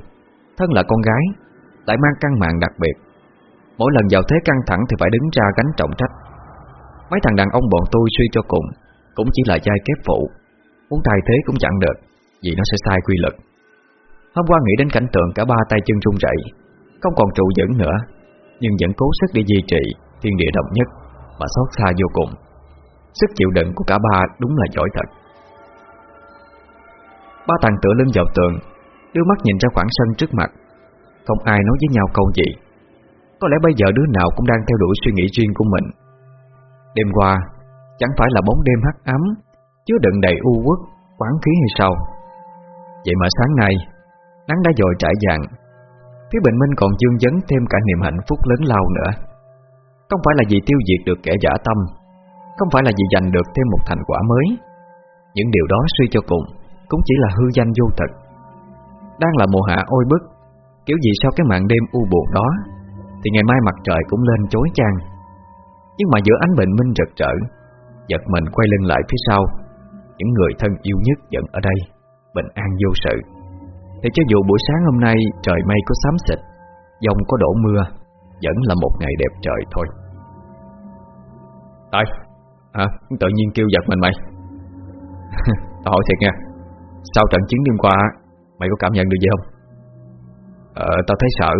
Thân là con gái, Lại mang căn mạng đặc biệt. Mỗi lần vào thế căng thẳng thì phải đứng ra gánh trọng trách. Mấy thằng đàn ông bọn tôi suy cho cùng, Cũng chỉ là giai kép phụ. Muốn thay thế cũng chẳng được, Vì nó sẽ sai quy luật. Hôm qua nghĩ đến cảnh tượng cả ba tay chân run rẩy, Không còn trụ vững nữa, Nhưng vẫn cố sức để duy trì Thiên địa động nhất, Mà xót xa vô cùng. Sức chịu đựng của cả ba đúng là giỏi thật. Ba thằng tựa lưng vào tường, Đưa mắt nhìn ra khoảng sân trước mặt. Không ai nói với nhau câu gì. Có lẽ bây giờ đứa nào cũng đang theo đuổi suy nghĩ riêng của mình. Đêm qua, Chẳng phải là bóng đêm hắc ám, Chứa đựng đầy u uất Quán khí hay sao? Vậy mà sáng nay, Nắng đã dội trải dạng. Phía bình minh còn dương dấn thêm cả niềm hạnh phúc lớn lao nữa. Không phải là vì tiêu diệt được kẻ giả tâm không phải là vì giành được thêm một thành quả mới. Những điều đó suy cho cùng, Cũng chỉ là hư danh vô thực. Đang là mùa hạ ôi bức, Kiểu gì sau cái màn đêm u buồn đó, Thì ngày mai mặt trời cũng lên chối chang. Nhưng mà giữa ánh bình minh rực rỡ, Giật mình quay lưng lại phía sau, Những người thân yêu nhất vẫn ở đây, Bình an vô sự. Thì cho dù buổi sáng hôm nay Trời mây có xám xịt Dòng có đổ mưa, Vẫn là một ngày đẹp trời thôi. Tại Hả? Tự nhiên kêu giật mình mày. Tao hỏi thiệt nha. Sau trận chiến đêm qua Mày có cảm nhận được gì không? Ờ tao thấy sợ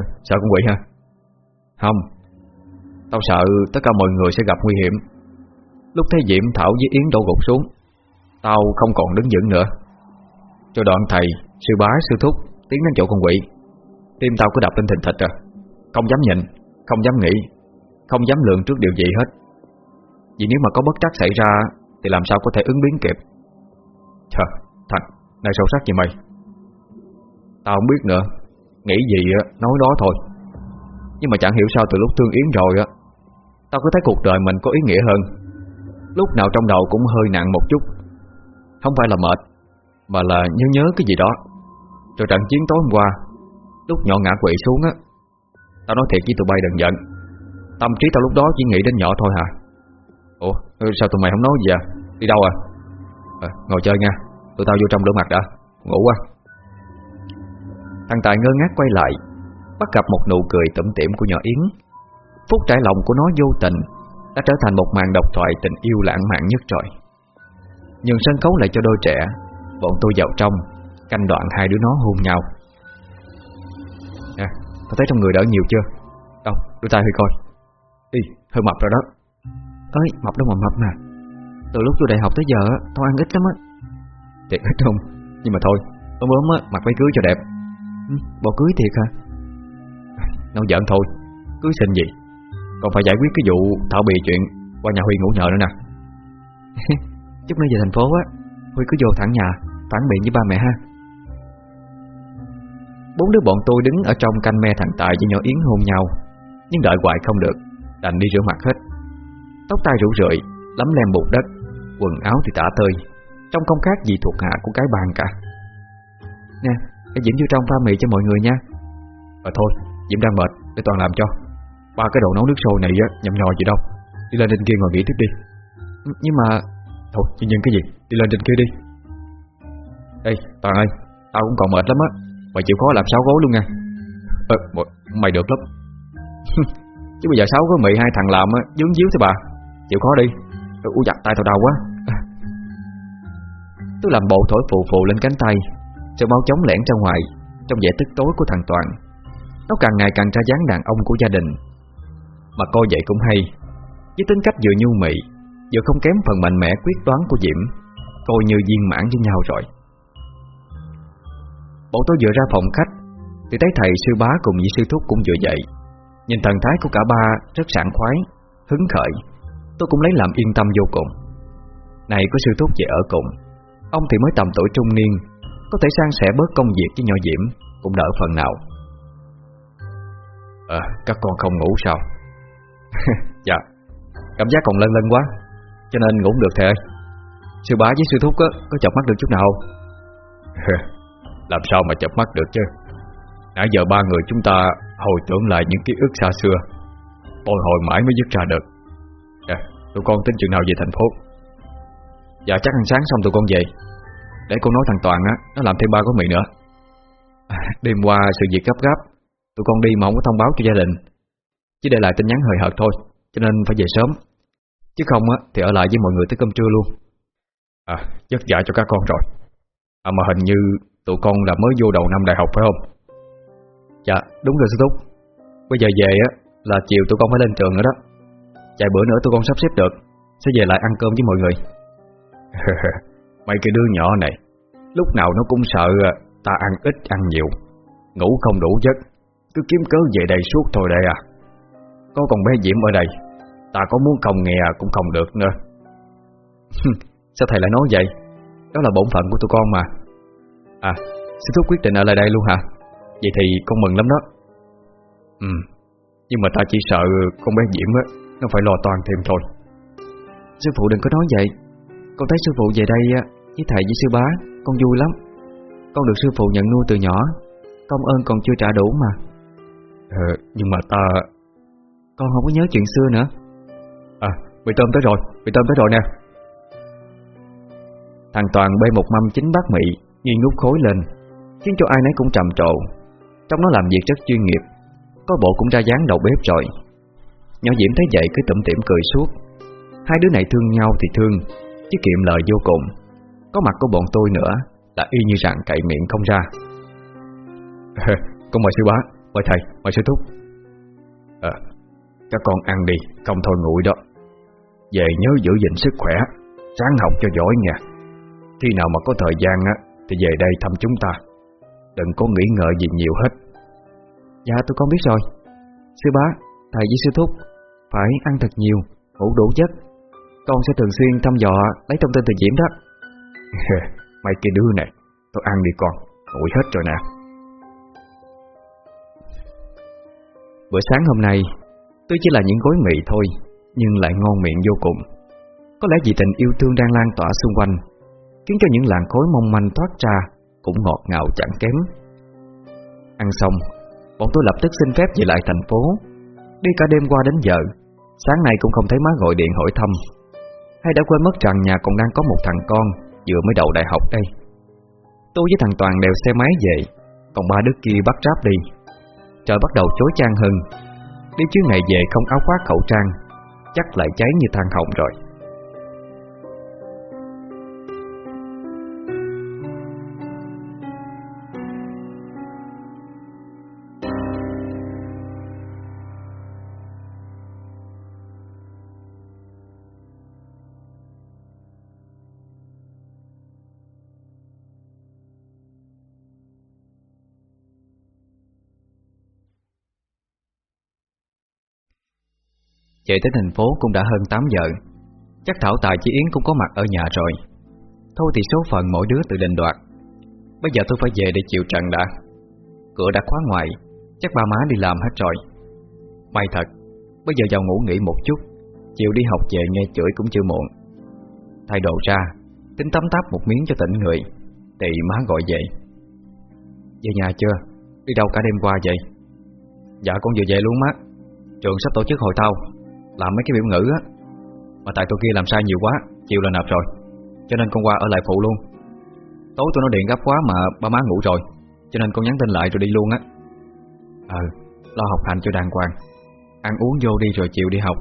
à, Sợ con quỷ ha. Không. Tao sợ tất cả mọi người sẽ gặp nguy hiểm. Lúc thấy Diệm Thảo với Yến đổ gục xuống Tao không còn đứng vững nữa. Cho đoạn thầy, sư bá, sư thúc Tiến đến chỗ con quỷ. Tim tao cứ đập lên thình thịch à. Không dám nhìn, không dám nghĩ Không dám lượng trước điều gì hết. Vì nếu mà có bất trắc xảy ra Thì làm sao có thể ứng biến kịp? Chờ thằng, này sâu sắc gì mày? Tao không biết nữa. Nghĩ gì nói đó thôi. Nhưng mà chẳng hiểu sao từ lúc thương Yến rồi á Tao cứ thấy cuộc đời mình có ý nghĩa hơn. Lúc nào trong đầu cũng hơi nặng một chút. Không phải là mệt Mà là nhớ nhớ cái gì đó. Rồi trận chiến tối hôm qua Lúc nhỏ ngã quỵ xuống á Tao nói thiệt với tụi bay đừng giận. Tâm trí tao lúc đó chỉ nghĩ đến nhỏ thôi hả? Ủa sao tụi mày không nói gì à Đi đâu à, à Ngồi chơi nha. Tụi tao vô trong rửa mặt đã. Ngủ quá. Thằng Tài ngơ ngác quay lại Bắt gặp một nụ cười tủm tỉm của nhỏ Yến. Phút trải lòng của nó vô tình Đã trở thành một màn độc thoại tình yêu lãng mạn nhất trời. Nhưng sân khấu lại cho đôi trẻ Bọn tôi vào trong Canh đoạn hai đứa nó hôn nhau. Nè, tao thấy trong người đỡ nhiều chưa? Đâu, đưa tay hơi coi. Đi, hơi mập rồi đó. Ơi, mập đâu mà mập mà Từ lúc tôi đại học tới giờ Tao ăn ít lắm á. Thiệt ít không? Nhưng mà thôi, ốm ốm á, mặc váy cưới cho đẹp. Ừ, Bộ cưới thiệt hả? Nói giỡn thôi, cưới xin gì? Còn phải giải quyết cái vụ Thảo bì chuyện Qua nhà Huy ngủ nhờ nữa nè. Chút nữa về thành phố á Huy cứ vô thẳng nhà Phản biện với ba mẹ ha. Bốn đứa bọn tôi đứng ở trong canh me thằng Tài với nhỏ Yến hôn nhau Nhưng đợi hoài không được Đành đi rửa mặt hết Tóc tai rủ rượi Lắm lem bụt đất, Quần áo thì tả tơi Trong không khác gì thuộc hạ của cái bàn cả. Nè Hãy Diễm vô trong pha mì cho mọi người nha. Ờ thôi, Diễm đang mệt, Để toàn làm cho. Ba cái đồ nấu nước sôi này á, nhầm nhò gì đâu. Đi lên trên kia ngồi nghỉ tiếp đi. Nhưng mà, Thôi nhưng nhưng cái gì? Đi lên trên kia đi. Ê, Toàn ơi, Tao cũng còn mệt lắm á, Mày chịu khó làm sáu gối luôn nha. Ờ mày được lắm. Chứ bây giờ sáu có mị hai thằng làm á, Dướng díu thế bà. Chịu khó đi. Ui giặt tay tao đau quá. Tôi làm bộ thổi phù phù lên cánh tay Rồi mau chóng lẻn ra ngoài, Trong vẻ tức tối của thằng Toàn. Nó càng ngày càng ra dáng đàn ông của gia đình. Mà coi vậy cũng hay, Với tính cách vừa nhu mị, Vừa không kém phần mạnh mẽ quyết đoán của Diễm Coi như viên mãn với nhau rồi. Bọn tôi vừa ra phòng khách, Thì thấy thầy, sư bá cùng với sư thúc cũng vừa dậy. Nhìn thần thái của cả ba rất sảng khoái, Hứng khởi. Tôi cũng lấy làm yên tâm vô cùng. Này có sư thúc về ở cùng. Ông thì mới tầm tuổi trung niên Có thể sang sẻ bớt công việc với nhỏ Diễm Cũng đỡ phần nào. Ờ, các con không ngủ sao? Dạ Cảm giác còn lân lân quá Cho nên ngủ được thầy ơi Sư bá với sư thúc á, có chọc mắt được chút nào không? Làm sao mà chập mắt được chứ? Nãy giờ ba người chúng ta hồi tưởng lại những ký ức xa xưa. Bồi hồi mãi mới dứt ra được à, Tụi con tính chừng nào về thành phố? Dạ chắc ăn sáng xong tụi con về. Để con nói thằng Toàn á Nó làm thêm ba gói mì nữa. À, Đêm qua sự việc gấp gáp Tụi con đi mà không có thông báo cho gia đình. Chỉ để lại tin nhắn hời hợt thôi Cho nên phải về sớm. Chứ không á thì ở lại với mọi người tới cơm trưa luôn. À giấc dạ cho các con rồi. À mà hình như tụi con là mới vô đầu năm đại học phải không? Dạ đúng rồi sư Túc Bây giờ về á là chiều tụi con phải lên trường nữa đó. Vài bữa nữa tôi con sắp xếp được. Sẽ về lại ăn cơm với mọi người. Mấy cái đứa nhỏ này, Lúc nào nó cũng sợ à, ta ăn ít, ăn nhiều. Ngủ không đủ giấc. Cứ kiếm cớ về đây suốt thôi đây à. Có con bé Diễm ở đây, Ta có muốn không nghe à, cũng không được nữa. Sao thầy lại nói vậy? Đó là bổn phận của tụi con mà. À Sư Thúc quyết định ở lại đây luôn hả? Vậy thì con mừng lắm đó. Ừ Nhưng mà ta chỉ sợ con bé Diễm á. Nó phải lo toàn thêm thôi. Sư phụ đừng có nói vậy. Con thấy sư phụ về đây với thầy với sư bá Con vui lắm. Con được sư phụ nhận nuôi từ nhỏ Công ơn còn chưa trả đủ mà. Ờ nhưng mà ta Con không có nhớ chuyện xưa nữa. À bị tôm tới rồi Bị tôm tới rồi nè. Thằng Toàn bê một mâm chính bát mị Nghi ngút khối lên Khiến cho ai nấy cũng trầm trồ. Trong nó làm việc rất chuyên nghiệp Có bộ cũng ra dáng đầu bếp rồi Nhỏ Diễm thấy vậy cứ tủm tỉm cười suốt. Hai đứa này thương nhau thì thương Chứ kiệm lời vô cùng. Có mặt của bọn tôi nữa Là y như rằng cậy miệng không ra. Con mời sư bá Mời thầy, mời sư thúc. À, Các con ăn đi, không thôi nguội đó. Về nhớ giữ gìn sức khỏe Sáng học cho giỏi nha. Khi nào mà có thời gian á Thì về đây thăm chúng ta. Đừng có nghĩ ngợi gì nhiều hết. Dạ tôi con biết rồi. Sư bá, thầy với sư thúc Phải ăn thật nhiều, ngủ đủ giấc. Con sẽ thường xuyên thăm dò Lấy thông tin từ Diễm đó. Mấy cái đứa này Tôi ăn đi con, nguội hết rồi nè. Bữa sáng hôm nay Tuy chỉ là những gói mì thôi Nhưng lại ngon miệng vô cùng. Có lẽ vì tình yêu thương đang lan tỏa xung quanh Khiến cho những làn khối mong manh thoát ra Cũng ngọt ngào chẳng kém. Ăn xong Bọn tôi lập tức xin phép về lại thành phố. Đi cả đêm qua đến giờ Sáng nay cũng không thấy má gọi điện hỏi thăm. Hay đã quên mất rằng nhà còn đang có một thằng con, Vừa mới đầu đại học đây. Tôi với thằng Toàn đều xe máy về, Còn ba đứa kia bắt ráp đi. Trời bắt đầu chối chang hơn. Đi chuyến này về không áo khoác khẩu trang, Chắc lại cháy như than hồng rồi. Chạy tới thành phố cũng đã hơn 8 giờ. Chắc Thảo Tài chị Yến cũng có mặt ở nhà rồi. Thôi thì số phận mỗi đứa tự định đoạt. Bây giờ tôi phải về để chịu trận đã. Cửa đã khóa ngoài, Chắc ba má đi làm hết rồi. May thật, Bây giờ vào ngủ nghỉ một chút Chiều đi học về nghe chửi cũng chưa muộn. Thay đồ ra, Tính tắm táp một miếng cho tỉnh người, Thì má gọi về. Về nhà chưa? Đi đâu cả đêm qua vậy? Dạ con vừa về luôn má. Trường sắp tổ chức hội thao làm mấy cái biểu ngữ á. Mà tại tụi kia làm sai nhiều quá Chiều là nộp rồi. Cho nên con qua ở lại phụ luôn. Tối tôi nó điện gấp quá mà ba má ngủ rồi, Cho nên con nhắn tin lại rồi đi luôn á. Ờ Lo học hành cho đàng hoàng. Ăn uống vô đi rồi chiều đi học.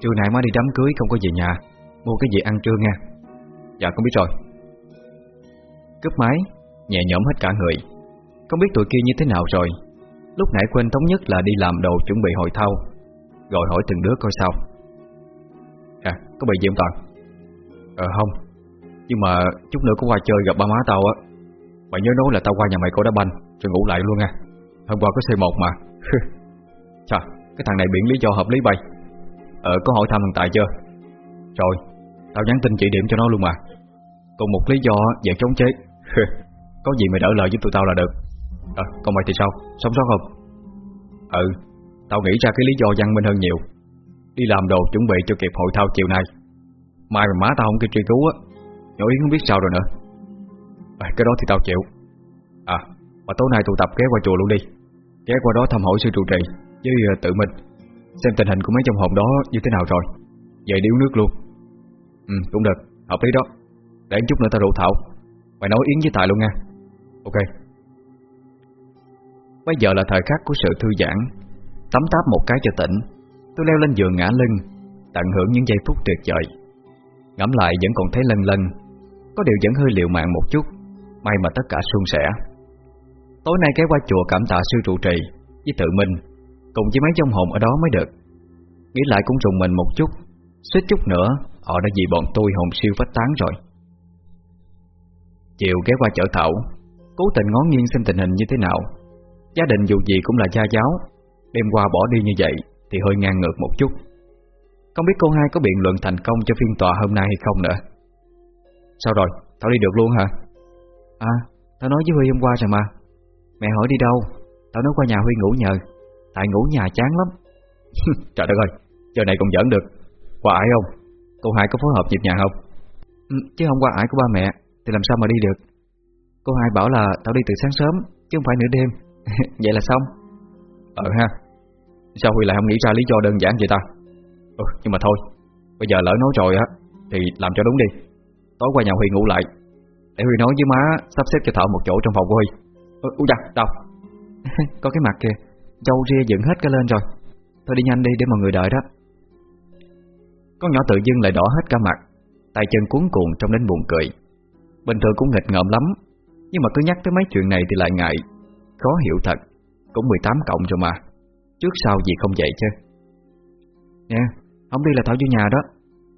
Trưa nay má đi đám cưới không có về nhà, Mua cái gì ăn trưa nha Dạ con biết rồi. Cướp máy, Nhẹ nhõm hết cả người. Không biết tụi kia như thế nào rồi. Lúc nãy quên thống nhất là đi làm đồ chuẩn bị hội thao. Gọi hỏi từng đứa coi sao. À có bị gì không Toàn? Ờ không. Nhưng mà chút nữa có qua chơi gặp ba má tao á. Mày nhớ nói là tao qua nhà mày coi đá banh, Rồi ngủ lại luôn nha. Hôm qua có C1 mà. Chà, cái thằng này biển lý do hợp lý bay. Ờ có hỏi thăm thằng Tài chưa? Rồi, Tao nhắn tin chỉ điểm cho nó luôn mà. Còn một lý do về chống chế Có gì mày đỡ lời với tụi tao là được. Ờ còn mày thì sao? Sống sót không? Ừ. Tao nghĩ ra cái lý do văn minh hơn nhiều. Đi làm đồ chuẩn bị cho kịp hội thao chiều nay. Mai mà má tao không kêu truy cứu á Nhỏ Yến không biết sao rồi nữa. À, Cái đó thì tao chịu. À mà tối nay tụ tập ghé qua chùa luôn đi. Ghé qua đó thăm hỏi sư trụ trì Với uh, tự mình. Xem tình hình của mấy trong hồn đó như thế nào rồi. Về đi uống nước luôn. Ừ cũng được, hợp lý đó. Để chút nữa tao rủ Thảo. Mày nói Yến với Tài luôn nha. Ok. Bây giờ là thời khắc của sự thư giãn. Tắm táp một cái cho tỉnh. Tôi leo lên giường ngã lưng, Tận hưởng những giây phút tuyệt vời. Ngắm lại vẫn còn thấy lân lân Có điều vẫn hơi liều mạng một chút, May mà tất cả suôn sẻ. Tối nay cái qua chùa cảm tạ sư trụ trì Với tự minh Cùng với mấy trong hồn ở đó mới được. Nghĩ lại cũng rùng mình một chút, Suýt chút nữa, Họ đã vì bọn tôi hồn siêu phách tán rồi. Chiều ghé qua chợ thảo, Cố tình ngó nghiêng xem tình hình như thế nào. Gia đình dù gì cũng là gia giáo Đêm qua bỏ đi như vậy Thì hơi ngang ngược một chút. Không biết cô hai có biện luận thành công cho phiên tòa hôm nay hay không nữa. Sao rồi, tao đi được luôn hả? À, tao nói với Huy hôm qua rồi mà. Mẹ hỏi đi đâu? Tao nói qua nhà Huy ngủ nhờ. Tại ngủ nhà chán lắm. Trời đất ơi, giờ này còn giỡn được. Qua ải không? Cô hai có phối hợp nhịp nhà không? Ừ, chứ không qua ải của ba mẹ Thì làm sao mà đi được? Cô hai bảo là tao đi từ sáng sớm Chứ không phải nửa đêm. Vậy là xong. Ờ ha. Sao Huy lại không nghĩ ra lý do đơn giản vậy ta? Ừ nhưng mà thôi Bây giờ lỡ nói rồi á Thì làm cho đúng đi. Tối qua nhà Huy ngủ lại Để Huy nói với má Sắp xếp cho Thảo một chỗ trong phòng của Huy. Ừ, Úi da đâu? Có cái mặt kìa dâu ria dựng hết cả lên rồi. Thôi đi nhanh đi để mọi người đợi đó. Con nhỏ tự dưng lại đỏ hết cả mặt Tay chân cuốn cuộn trong đến buồn cười. Bình thường cũng nghịch ngợm lắm Nhưng mà cứ nhắc tới mấy chuyện này thì lại ngại. Khó hiểu thật Cũng 18 cộng rồi mà. Trước sau gì không vậy chứ? Nè Không đi là Thảo vô nhà đó.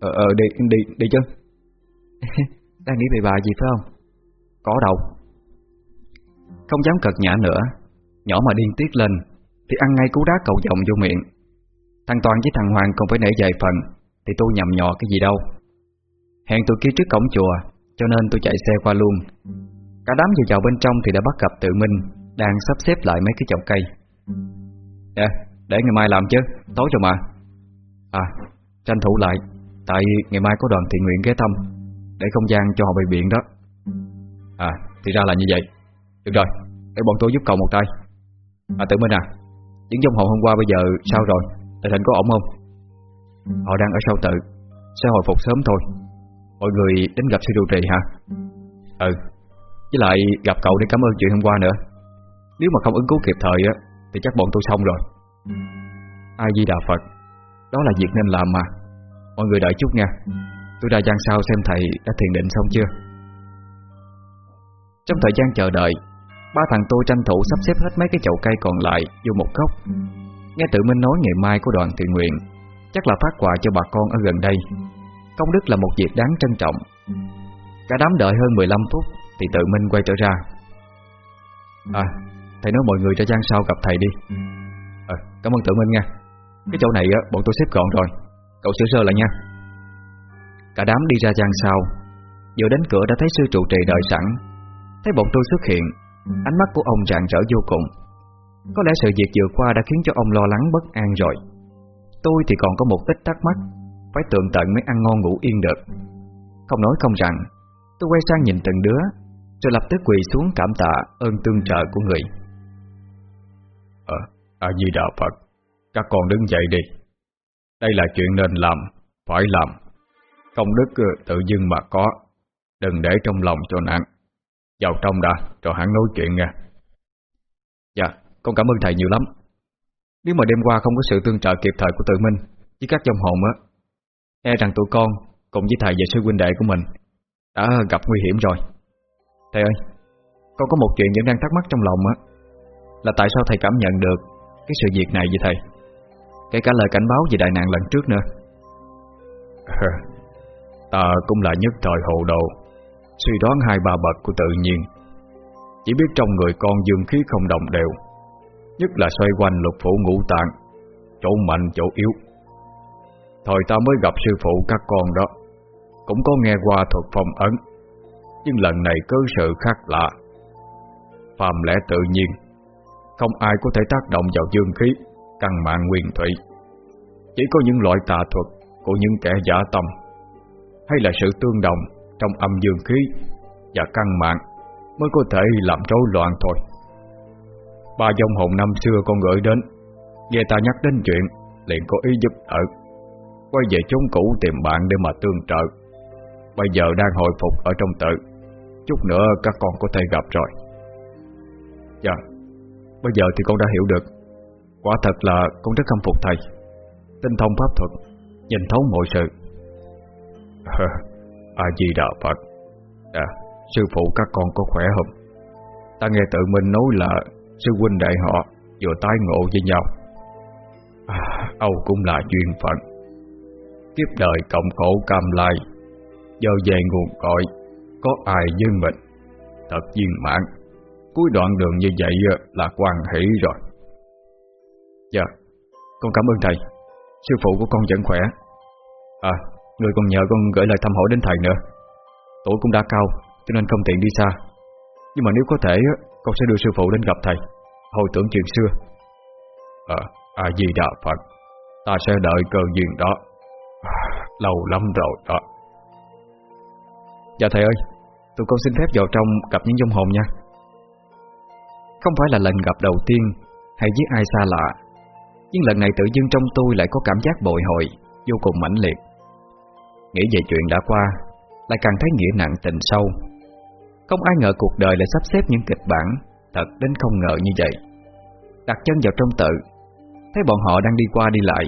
Ờ ờ đi đi đi chứ. Đang nghĩ về bà gì phải không? Có đâu. Không dám cật nhã nữa. Nhỏ mà điên tiết lên Thì ăn ngay cú đá cậu vòng vô miệng. Thằng Toàn với thằng Hoàng còn phải nể vài phần Thì tôi nhầm nhò cái gì đâu. Hẹn tụi kia trước cổng chùa Cho nên tôi chạy xe qua luôn. Cả đám vừa vào bên trong thì đã bắt gặp tự Minh Đang sắp xếp lại mấy cái chậu cây Nè, để ngày mai làm chứ. Tối rồi mà. À, tranh thủ lại. Tại ngày mai có đoàn thiện nguyện ghé thăm Để không gian cho họ bị biện đó. À, thì ra là như vậy. Được rồi, để bọn tôi giúp cậu một tay. À tự Minh à Những dòng hồn hôm qua bây giờ sao rồi? Tình hình có ổn không? Họ đang ở sau tự Sẽ hồi phục sớm thôi. Mọi người đến gặp sư trụ trì hả? Ừ Với lại gặp cậu để cảm ơn chuyện hôm qua nữa. Nếu mà không ứng cứu kịp thời á thì chắc bọn tôi xong rồi. Ai di đà Phật, Đó là việc nên làm mà. Mọi người đợi chút nha. Tôi ra gian sau xem thầy đã thiền định xong chưa. Trong thời gian chờ đợi, Ba thằng tôi tranh thủ sắp xếp hết mấy cái chậu cây còn lại Vô một góc. Nghe tự Minh nói ngày mai có đoàn thiện nguyện, Chắc là phát quà cho bà con ở gần đây. Công đức là một việc đáng trân trọng. Cả đám đợi hơn 15 phút Thì tự Minh quay trở ra. À Thầy nói mọi người ra gian sau gặp thầy đi. À, Cảm ơn tưởng Minh nha. Cái chỗ này á, bọn tôi xếp gọn rồi. Cậu sửa sơ lại nha. Cả đám đi ra gian sau Vừa đến cửa đã thấy sư trụ trì đợi sẵn. Thấy bọn tôi xuất hiện Ánh mắt của ông rạng rỡ vô cùng. Có lẽ sự việc vừa qua đã khiến cho ông lo lắng bất an rồi. Tôi thì còn có một ít thắc mắc Phải tường tận mới ăn ngon ngủ yên được. Không nói không rằng Tôi quay sang nhìn từng đứa Rồi lập tức quỳ xuống cảm tạ ơn tương trợ của người. A-di-đà Phật Các con đứng dậy đi. Đây là chuyện nên làm, phải làm. Công đức ờ, tự dưng mà có. Đừng để trong lòng cho nặng Vào trong đã, rồi hẳn nói chuyện nha Dạ, con cảm ơn thầy nhiều lắm. Nếu mà đêm qua không có sự tương trợ kịp thời của tự minh Với các dòng hồn á E rằng tụi con Cùng với thầy và sư huynh đệ của mình Đã gặp nguy hiểm rồi. Thầy ơi Con có một chuyện vẫn đang thắc mắc trong lòng á Là tại sao thầy cảm nhận được cái sự việc này vậy thầy? Kể cả lời cảnh báo về đại nạn lần trước nữa. Ta cũng là nhất thời hồ đồ, Suy đoán hai ba bậc của tự nhiên. Chỉ biết trong người con dương khí không đồng đều, Nhất là xoay quanh lục phủ ngũ tạng, Chỗ mạnh, chỗ yếu. Thời ta mới gặp sư phụ các con đó, Cũng có nghe qua thuật phong ấn, Nhưng lần này cơ sự khác lạ. Phàm lẽ tự nhiên không ai có thể tác động vào dương khí, Căn mạng nguyên thủy. Chỉ có những loại tà thuật Của những kẻ giả tâm, Hay là sự tương đồng Trong âm dương khí Và căn mạng Mới có thể làm rối loạn thôi. Ba dòng hồn năm xưa con gửi đến, Nghe ta nhắc đến chuyện Liền có ý giúp đỡ, Quay về chốn cũ tìm bạn để mà tương trợ. Bây giờ đang hồi phục ở trong tự, Chút nữa các con có thể gặp rồi. Dạ. Bây giờ thì con đã hiểu được. Quả thật là con rất khâm phục thầy. Tinh thông pháp thuật Nhìn thấu mọi sự. A-di-đà Phật À Sư phụ các con có khỏe không? Ta nghe tự mình nói là Sư huynh đại họ vừa tái ngộ với nhau. À, Âu cũng là duyên phận. Kiếp đời cộng khổ cam lai Giờ về nguồn cội Có ai với mình? Thật viên mạng Cuối đoạn đường như vậy ờ, là quan hỷ rồi. Dạ Con cảm ơn thầy. Sư phụ của con vẫn khỏe. À Người còn nhờ con gửi lời thăm hỏi đến thầy nữa. Tuổi cũng đã cao Cho nên không tiện đi xa. Nhưng mà nếu có thể ờ, Con sẽ đưa sư phụ đến gặp thầy. Hồi tưởng chuyện xưa. À à di đà Phật Ta sẽ đợi cơ duyên đó. À, Lâu lắm rồi đó. Dạ thầy ơi Tụi con xin phép vào trong gặp những dung hồn nha. Không phải là lần gặp đầu tiên Hay với ai xa lạ, Nhưng lần này tự dưng trong tôi lại có cảm giác bội hồi, Vô cùng mãnh liệt. Nghĩ về chuyện đã qua, Lại càng thấy nghĩa nặng tình sâu. Không ai ngờ cuộc đời lại sắp xếp những kịch bản Thật đến không ngờ như vậy. Đặt chân vào trong tự, Thấy bọn họ đang đi qua đi lại,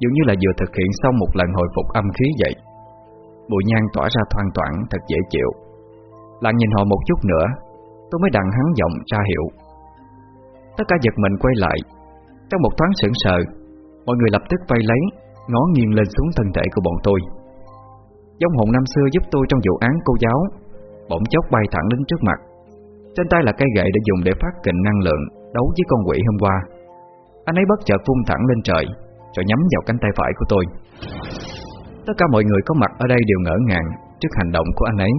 Dường như là vừa thực hiện xong một lần hồi phục âm khí vậy. Bụi nhang tỏa ra thoang toảng thật dễ chịu. Lặng nhìn họ một chút nữa Tôi mới đặng hắn giọng ra hiệu. Tất cả giật mình quay lại. Trong một thoáng sững sờ, Mọi người lập tức vây lấy, Ngó nghiêng lên xuống thân thể của bọn tôi. Giống hồn năm xưa giúp tôi trong vụ án cô giáo, Bỗng chốc bay thẳng đến trước mặt. Trên tay là cây gậy để dùng để phát kình năng lượng Đấu với con quỷ hôm qua. Anh ấy bất chợt vung thẳng lên trời, Rồi nhắm vào cánh tay phải của tôi. Tất cả mọi người có mặt ở đây đều ngỡ ngàng Trước hành động của anh ấy.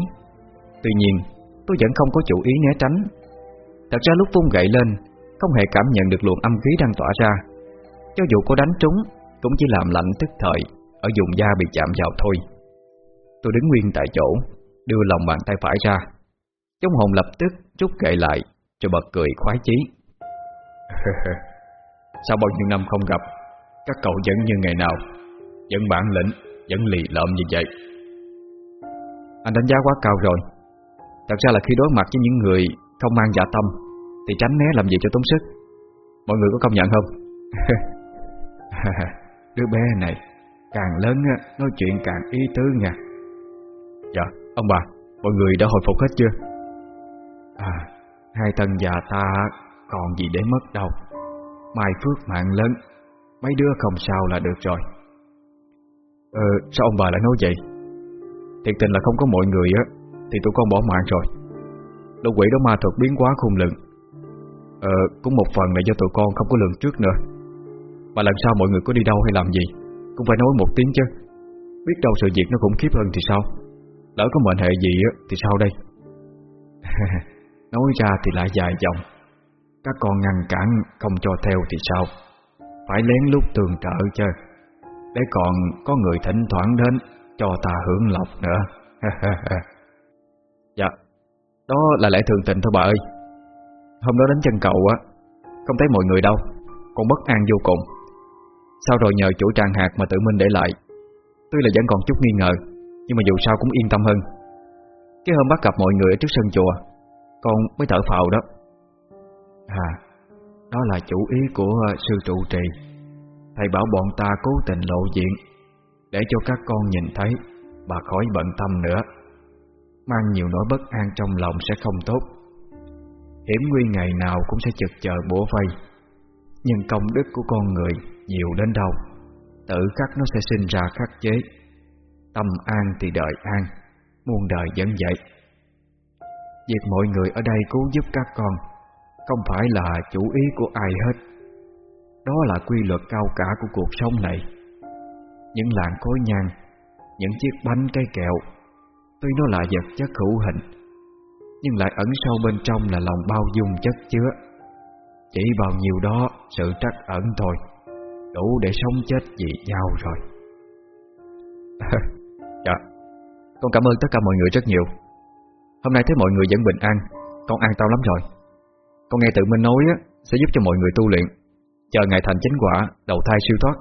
Tuy nhiên tôi vẫn không có chủ ý né tránh. Thật ra lúc vung gậy lên, Không hề cảm nhận được luồng âm khí đang tỏa ra. Cho dù có đánh trúng, Cũng chỉ làm lạnh tức thời, Ở vùng da bị chạm vào thôi. Tôi đứng nguyên tại chỗ, Đưa lòng bàn tay phải ra. Trong hồn lập tức rút gậy lại, Rồi bật cười khoái chí. Sau bao nhiêu năm không gặp, Các cậu vẫn như ngày nào, Vẫn bản lĩnh, Vẫn lì lợm như vậy. Anh đánh giá quá cao rồi. Thật ra là khi đối mặt với những người Không mang dạ tâm Thì tránh né làm gì cho tốn sức. Mọi người có công nhận không? Đứa bé này Càng lớn nói chuyện càng ý tứ nha. Dạ ông bà Mọi người đã hồi phục hết chưa? À Hai thân già ta còn gì để mất đâu. Mai phước mạng lớn Mấy đứa không sao là được rồi. Ờ sao ông bà lại nói vậy? Thiệt tình là không có mọi người á thì tụi con bỏ mạng rồi. Lũ quỷ đó ma thuật biến quá khung lượng, Ờ cũng một phần là do tụi con không có lường trước nữa. Mà lần sau mọi người có đi đâu hay làm gì Cũng phải nói một tiếng chứ. Biết đâu sự việc nó khủng khiếp hơn thì sao? Lỡ có mệnh hệ gì á thì sao đây? Nói ra thì lại dài dòng. Các con ngăn cản không cho theo thì sao? Phải lén lút tường trợ chứ. Để còn có người thỉnh thoảng đến Cho ta hưởng lộc nữa. Đó là lẽ thường tình thôi bà ơi. Hôm đó đến chân cầu á, Không thấy mọi người đâu, Còn bất an vô cùng. Sau rồi nhờ chủ trang hạt mà tự minh để lại? Tuy là vẫn còn chút nghi ngờ, Nhưng mà dù sao cũng yên tâm hơn. Cái hôm bắt gặp mọi người ở trước sân chùa, Con mới thở phào đó. À Đó là chủ ý của ờ, sư trụ trì. Thầy bảo bọn ta cố tình lộ diện, Để cho các con nhìn thấy, Bà khỏi bận tâm nữa. Mang nhiều nỗi bất an trong lòng sẽ không tốt. Hiểm nguy ngày nào cũng sẽ chực chờ bủa vây, Nhưng công đức của con người nhiều đến đâu, Tự khắc nó sẽ sinh ra khắc chế. Tâm an thì đời an, Muôn đời vẫn vậy. Việc mọi người ở đây cứu giúp các con Không phải là chủ ý của ai hết. Đó là quy luật cao cả của cuộc sống này. Những làng khối nhang, Những chiếc bánh cây kẹo Tuy nó là vật chất hữu hình Nhưng lại ẩn sâu bên trong là lòng bao dung chất chứa. Chỉ bao nhiêu đó sự trắc ẩn thôi Đủ để sống chết vì nhau rồi. Dạ Con cảm ơn tất cả mọi người rất nhiều. Hôm nay thấy mọi người vẫn bình an Con an tâm lắm rồi. Con nghe tự mình nói á, Sẽ giúp cho mọi người tu luyện Chờ ngày thành chính quả Đầu thai siêu thoát.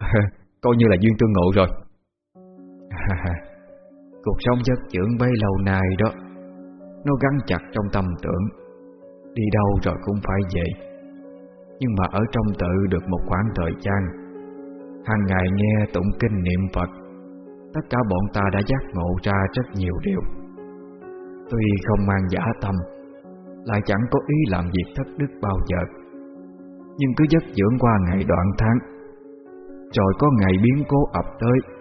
Coi như là duyên tương ngộ rồi. Cuộc sống giấc dưỡng bấy lâu nay đó. Nó gắn chặt trong tâm tưởng. Đi đâu rồi cũng phải vậy Nhưng mà ở trong tự được một khoảng thời gian, hàng ngày nghe tụng kinh niệm Phật, Tất cả bọn ta đã giác ngộ ra rất nhiều điều. Tuy không mang giả tâm, Lại chẳng có ý làm việc thất đức bao giờ. Nhưng cứ giấc dưỡng qua ngày đoạn tháng, Rồi có ngày biến cố ập tới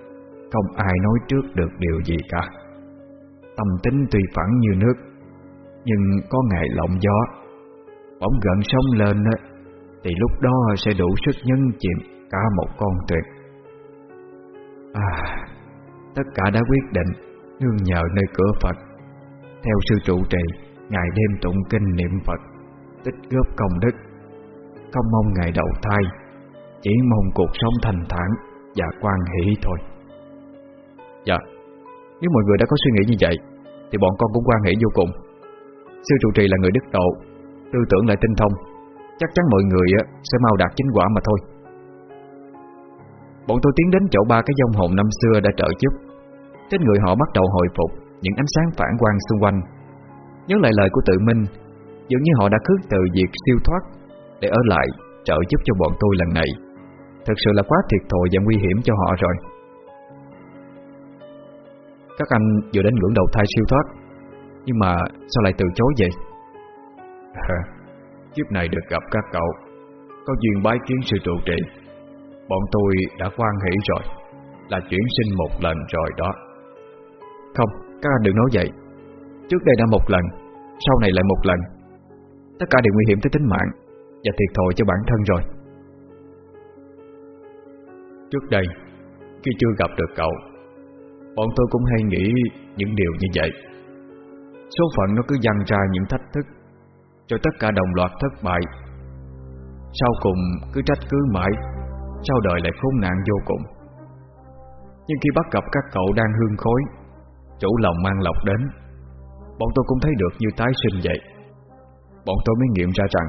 không ai nói trước được điều gì cả. Tâm tính tùy phẳng như nước, Nhưng có ngày lộng gió. Bỗng gần sông lên Thì lúc đó sẽ đủ sức nhấn chìm cả một con tuyệt À Tất cả đã quyết định Nương nhờ nơi cửa Phật. Theo sư trụ trì, Ngày đêm tụng kinh niệm Phật, Tích góp công đức. Không mong ngày đầu thai, Chỉ mong cuộc sống thanh thản Và quan hỷ thôi. Dạ. Nếu mọi người đã có suy nghĩ như vậy, Thì bọn con cũng quan hệ vô cùng. Sư trụ trì là người đức độ, Tư tưởng lại tinh thông. Chắc chắn mọi người sẽ mau đạt chính quả mà thôi. Bọn tôi tiến đến chỗ ba cái dông hồn năm xưa đã trợ giúp. Trên người họ bắt đầu hồi phục Những ánh sáng phản quang xung quanh. Nhớ lại lời của tự minh Dường như họ đã khước từ việc siêu thoát Để ở lại trợ giúp cho bọn tôi lần này. Thật sự là quá thiệt thòi và nguy hiểm cho họ rồi. Các anh vừa đến ngưỡng đầu thai siêu thoát Nhưng mà sao lại từ chối vậy? Kiếp này được gặp các cậu. Có duyên bái kiến sư trụ trì. Bọn tôi đã quan hỷ rồi Là chuyển sinh một lần rồi đó. Không, các anh đừng nói vậy. Trước đây đã một lần Sau này lại một lần. Tất cả đều nguy hiểm tới tính mạng Và thiệt thòi cho bản thân rồi. Trước đây Khi chưa gặp được cậu Bọn tôi cũng hay nghĩ những điều như vậy. Số phận nó cứ dăng ra những thách thức, Cho tất cả đồng loạt thất bại. Sau cùng cứ trách cứ mãi, sau đời lại khốn nạn vô cùng. Nhưng khi bắt gặp các cậu đang hương khối Chủ lòng mang lọc đến, Bọn tôi cũng thấy được như tái sinh vậy. Bọn tôi mới nghiệm ra rằng,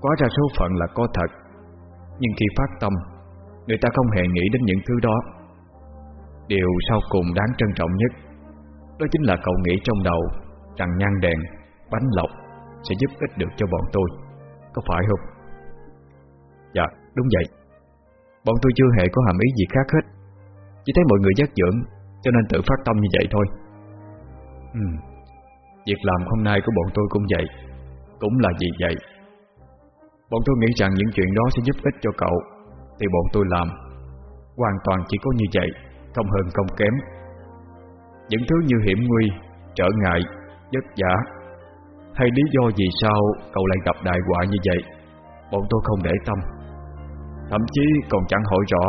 Quá ra số phận là có thật. Nhưng khi phát tâm, Người ta không hề nghĩ đến những thứ đó. Điều sau cùng đáng trân trọng nhất Đó chính là cậu nghĩ trong đầu Rằng nhang đèn, bánh lọc Sẽ giúp ích được cho bọn tôi. Có phải không? Dạ, đúng vậy. Bọn tôi chưa hề có hàm ý gì khác hết. Chỉ thấy mọi người giác dưỡng Cho nên tự phát tâm như vậy thôi. Ừ. Việc làm hôm nay của bọn tôi cũng vậy Cũng là vì vậy. Bọn tôi nghĩ rằng những chuyện đó sẽ giúp ích cho cậu Thì bọn tôi làm Hoàn toàn chỉ có như vậy. Không hơn không kém. Những thứ như hiểm nguy Trở ngại, vất vả Hay lý do gì sao cậu lại gặp đại họa như vậy Bọn tôi không để tâm. Thậm chí còn chẳng hỏi rõ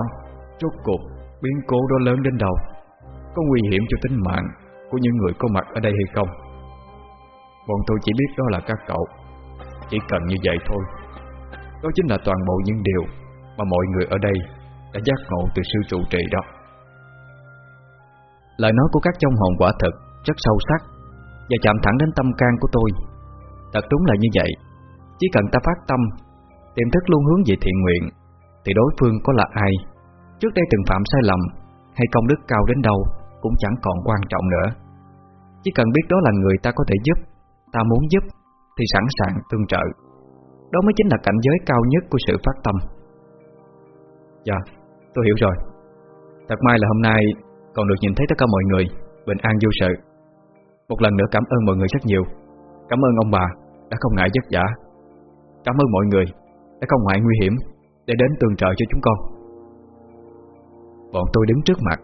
Rốt cuộc biến cố đó lớn đến đâu Có nguy hiểm cho tính mạng Của những người có mặt ở đây hay không? Bọn tôi chỉ biết đó là các cậu Chỉ cần như vậy thôi. Đó chính là toàn bộ những điều Mà mọi người ở đây Đã giác ngộ từ sư trụ trì đó. Lời nói của các trong hồn quả thật, Rất sâu sắc, Và chạm thẳng đến tâm can của tôi. Thật đúng là như vậy. Chỉ cần ta phát tâm, Tiềm thức luôn hướng về thiện nguyện, thì đối phương có là ai? Trước đây từng phạm sai lầm, Hay công đức cao đến đâu Cũng chẳng còn quan trọng nữa. Chỉ cần biết đó là người ta có thể giúp, Ta muốn giúp, Thì sẵn sàng tương trợ. Đó mới chính là cảnh giới cao nhất của sự phát tâm. Dạ tôi hiểu rồi. Thật may là hôm nay còn được nhìn thấy tất cả mọi người, Bình an vô sự. Một lần nữa cảm ơn mọi người rất nhiều. Cảm ơn ông bà đã không ngại vất vả. Cảm ơn mọi người đã không ngại nguy hiểm để đến tương trợ cho chúng con. Bọn tôi đứng trước mặt,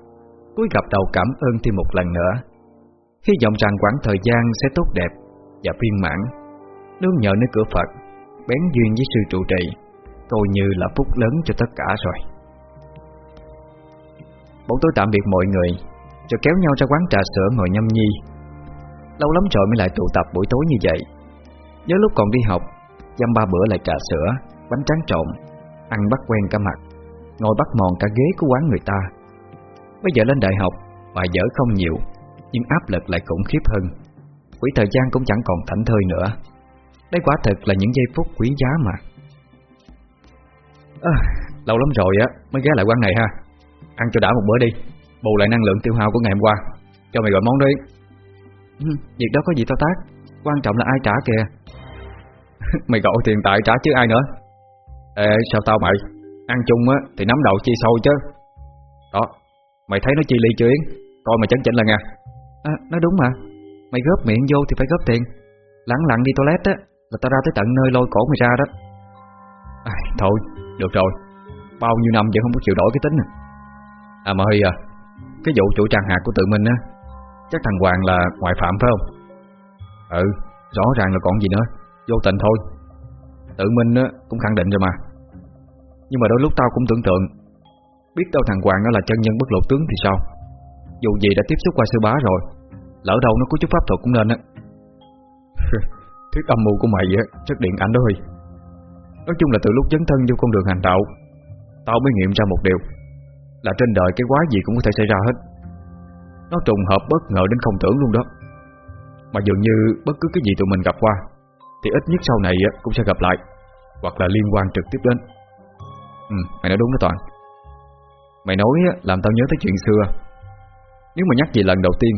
cúi gặp đầu cảm ơn thêm một lần nữa. Hy vọng rằng quãng thời gian sẽ tốt đẹp Và viên mãn. Nương nhờ nơi cửa Phật, Bén duyên với sư trụ trì, Coi như là phúc lớn cho tất cả rồi. Bọn tôi tạm biệt mọi người Rồi kéo nhau ra quán trà sữa ngồi nhâm nhi. Lâu lắm rồi mới lại tụ tập buổi tối như vậy. Nhớ lúc còn đi học Dăm ba bữa lại trà sữa Bánh tráng trộn Ăn bắt quen cả mặt Ngồi bắt mòn cả ghế của quán người ta. Bây giờ lên đại học Bài dở không nhiều Nhưng áp lực lại khủng khiếp hơn. Quỹ thời gian cũng chẳng còn thảnh thơi nữa. Đây quả thật là những giây phút quý giá mà. À, Lâu lắm rồi á mới ghé lại quán này ha. Ăn cho đã một bữa đi. Bù lại năng lượng tiêu hao của ngày hôm qua. Cho mày gọi món đi ừ, Việc đó có gì tao tác Quan trọng là ai trả kìa. Mày gọi tiền tại trả chứ ai nữa. Ê sao tao mày? Ăn chung á thì nắm đầu chi sâu chứ. Đó Mày thấy nó chi ly chưa Yến? Coi mà chấn chỉnh là nha. À, Nó đúng mà. Mày góp miệng vô thì phải góp tiền. Lặng lặng đi toilet á Là tao ra tới tận nơi lôi cổ mày ra đó. À, Thôi được rồi. Bao nhiêu năm vẫn không có chịu đổi cái tính à À mà Huy à Cái vụ chủ trang hạt của tự mình á Chắc thằng Hoàng là ngoại phạm phải không? Ừ Rõ ràng là còn gì nữa Vô tình thôi. Tự mình á, cũng khẳng định rồi mà. Nhưng mà đôi lúc tao cũng tưởng tượng Biết đâu thằng Hoàng nó là chân nhân bất lộ tướng thì sao? Dù gì đã tiếp xúc qua sư bá rồi Lỡ đâu nó có chút pháp thuật cũng nên á. Thuyết âm mưu của mày á Chất điện ảnh đó Huy. Nói chung là từ lúc dấn thân vô con đường hành đạo Tao mới nghiệm ra một điều. Là trên đời cái quái gì cũng có thể xảy ra hết. Nó trùng hợp bất ngờ đến không tưởng luôn đó. Mà dường như bất cứ cái gì tụi mình gặp qua Thì ít nhất sau này cũng sẽ gặp lại Hoặc là liên quan trực tiếp đến. Ừ, mày nói đúng đó Toàn. Mày nói làm tao nhớ tới chuyện xưa. Nếu mà nhắc về lần đầu tiên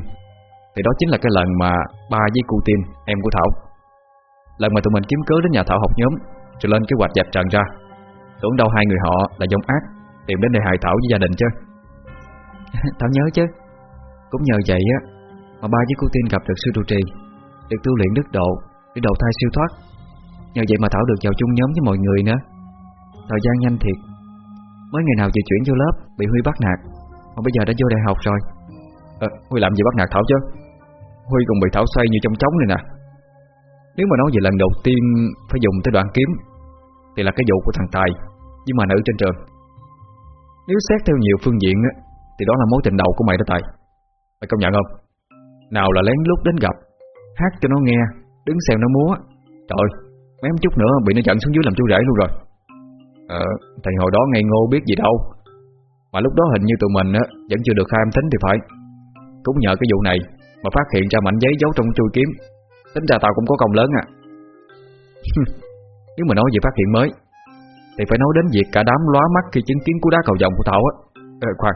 Thì đó chính là cái lần mà ba với cu Tiên, em của Thảo. Lần mà tụi mình kiếm cớ đến nhà Thảo học nhóm Rồi lên cái hoạch dạch trần ra. Tưởng đâu hai người họ là giống ác. Tìm đến đây hại Thảo với gia đình chứ? Thảo nhớ chứ. Cũng nhờ vậy á Mà ba với cô Tiên gặp được sư trụ trì Được tu luyện đức độ Để đầu thai siêu thoát. Nhờ vậy mà Thảo được vào chung nhóm với mọi người nữa. Thời gian nhanh thiệt. Mới ngày nào vừa chuyển vô lớp Bị Huy bắt nạt. Mà bây giờ đã vô đại học rồi. À, Huy làm gì bắt nạt Thảo chứ? Huy còn bị Thảo xoay như trong trống này nè. Nếu mà nói về lần đầu tiên Phải dùng tới đoạn kiếm Thì là cái vụ của thằng Tài Với mà nữ trên trường nếu xét theo nhiều phương diện Thì đó là mối tình đầu của mày đó Tài. Mày công nhận không? Nào là lén lút đến gặp Hát cho nó nghe Đứng xem nó múa. Trời mấy chút nữa bị nó chặn xuống dưới làm chú rể luôn rồi. Ờ, thầy hồi đó ngây ngô biết gì đâu. Mà lúc đó hình như tụi mình á Vẫn chưa được khai âm tính thì phải. Cũng nhờ cái vụ này Mà phát hiện ra mảnh giấy giấu trong chui kiếm. Tính ra tao cũng có công lớn à. Nếu mà nói về phát hiện mới thì phải nói đến việc cả đám lóa mắt Khi chứng kiến cú đá cầu vòng của Thảo á. Khoan.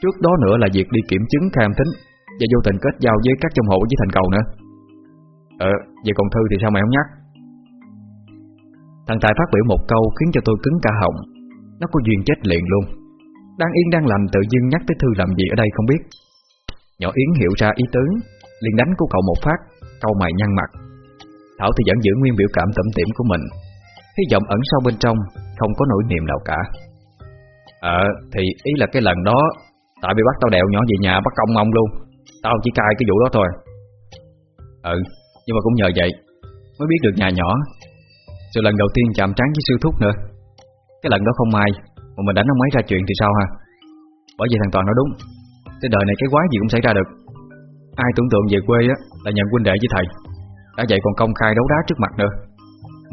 Trước đó nữa là việc đi kiểm chứng khai âm tính Và vô tình kết giao với các trong hộ với thành cầu nữa. Ờ, về còn Thư thì sao mày không nhắc? Thằng Tài phát biểu một câu khiến cho tôi cứng cả họng. Nó có duyên chết liền luôn. Đang yên đang lành tự dưng nhắc tới Thư làm gì ở đây không biết. Nhỏ Yến hiểu ra ý tứ liền đánh của cậu một phát Câu mày nhăn mặt. Thảo thì vẫn giữ nguyên biểu cảm tẩm tiểm của mình. Hy vọng ẩn sau bên trong, Không có nỗi niềm nào cả. Ờ thì ý là cái lần đó, Tại bị bắt tao đèo nhỏ về nhà bắt công ông luôn. Tao chỉ cai cái vụ đó thôi. Ừ Nhưng mà cũng nhờ vậy, Mới biết được nhà nhỏ. Rồi lần đầu tiên chạm trán với sư thúc nữa. Cái lần đó không may, Mà mình đánh ông ấy ra chuyện thì sao ha? Bởi vì thằng Toàn nói đúng. Trên đời này cái quái gì cũng xảy ra được. Ai tưởng tượng về quê á, là nhận huynh đệ với thầy. Đã vậy còn công khai đấu đá trước mặt nữa.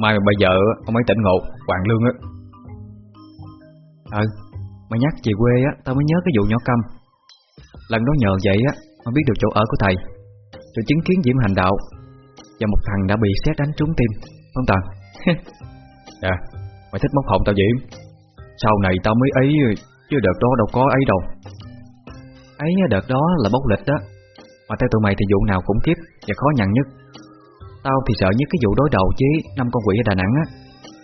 Mai mà bây giờ ông ấy tỉnh ngộ Hoàng lương á. Ừ Mà nhắc về quê á Tao mới nhớ cái vụ nhỏ câm. Lần đó nhờ vậy á Mà biết được chỗ ở của thầy. Rồi chứng kiến Diễm hành đạo Và một thằng đã bị xét đánh trúng tim. Không Toàn Dạ. Mày thích móc hồn tao Diễm. Sau này tao mới ấy Chứ đợt đó đâu có ấy đâu. Ấy đợt đó là bốc lịch đó Mà theo tụi mày thì vụ nào cũng kiếp Và khó nhằn nhất Tao thì sợ nhất cái vụ đối đầu chứ năm con quỷ ở Đà Nẵng á.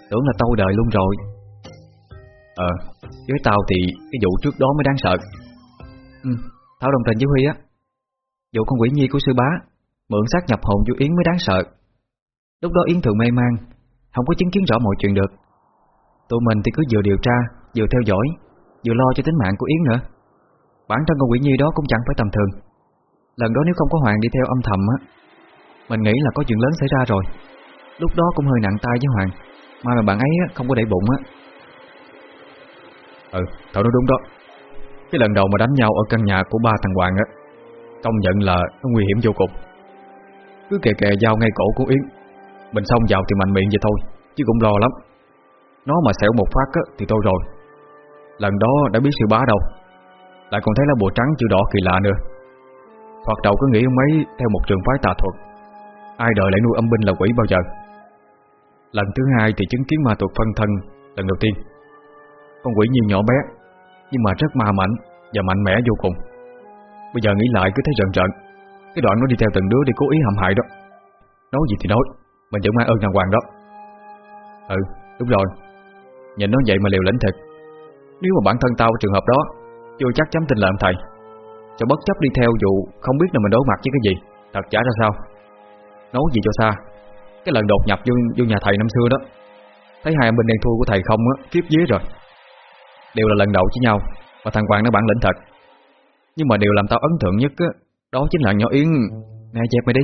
Tưởng là tao đời luôn rồi. Ờ Với tao thì cái vụ trước đó mới đáng sợ. Ừ Tao đồng tình với Huy á. Vụ con quỷ nhi của sư bá, Mượn xác nhập hồn vô Yến mới đáng sợ. Lúc đó Yến thường mê man, Không có chứng kiến rõ mọi chuyện được. Tụi mình thì cứ vừa điều tra, Vừa theo dõi, Vừa lo cho tính mạng của Yến nữa. Bản thân con quỷ nhi đó cũng chẳng phải tầm thường. Lần đó nếu không có Hoàng đi theo âm thầm á mình nghĩ là có chuyện lớn xảy ra rồi. Lúc đó cũng hơi nặng tay với Hoàng mai mà bạn ấy không có để bụng á. Ừ, tao nói đúng đó. Cái lần đầu mà đánh nhau ở căn nhà của ba thằng Hoàng á Công nhận là nó nguy hiểm vô cùng. Cứ kè kè dao ngay cổ của Yến mình xông vào thì mạnh miệng vậy thôi Chứ cũng lo lắm. Nó mà xẻo một phát á, thì tôi rồi. Lần đó đã biết sự bá đâu. Lại còn thấy là bùa trắng chữ đỏ kỳ lạ nữa. Thoạt đầu cứ nghĩ ông ấy Theo một trường phái tà thuật. Ai đời lại nuôi âm binh là quỷ bao giờ? Lần thứ hai thì chứng kiến ma thuật phân thân, Lần đầu tiên. Con quỷ nhiều nhỏ bé, Nhưng mà rất ma mạnh Và mạnh mẽ vô cùng. Bây giờ nghĩ lại cứ thấy rợn rợn, Cái đoạn nó đi theo từng đứa để cố ý hãm hại đó. Nói gì thì nói, Mình vẫn mang ơn đàng hoàng đó. Ừ đúng rồi. Nhìn nó vậy mà liều lĩnh thật. Nếu mà bản thân tao trường hợp đó, Chưa chắc chắn tin làm thầy. Cho bất chấp đi theo dù không biết là mình đối mặt với cái gì, Thật chả ra sao. Nói gì cho xa. Cái lần đột nhập vô, vô nhà thầy năm xưa đó. Thấy hai bên đen thua của thầy không á Kiếp dưới rồi. Đều là lần đầu với nhau Và thằng Hoàng nó bản lĩnh thật. Nhưng mà điều làm tao ấn tượng nhất á Đó chính là nhỏ Yến. Nè dẹp mày đi.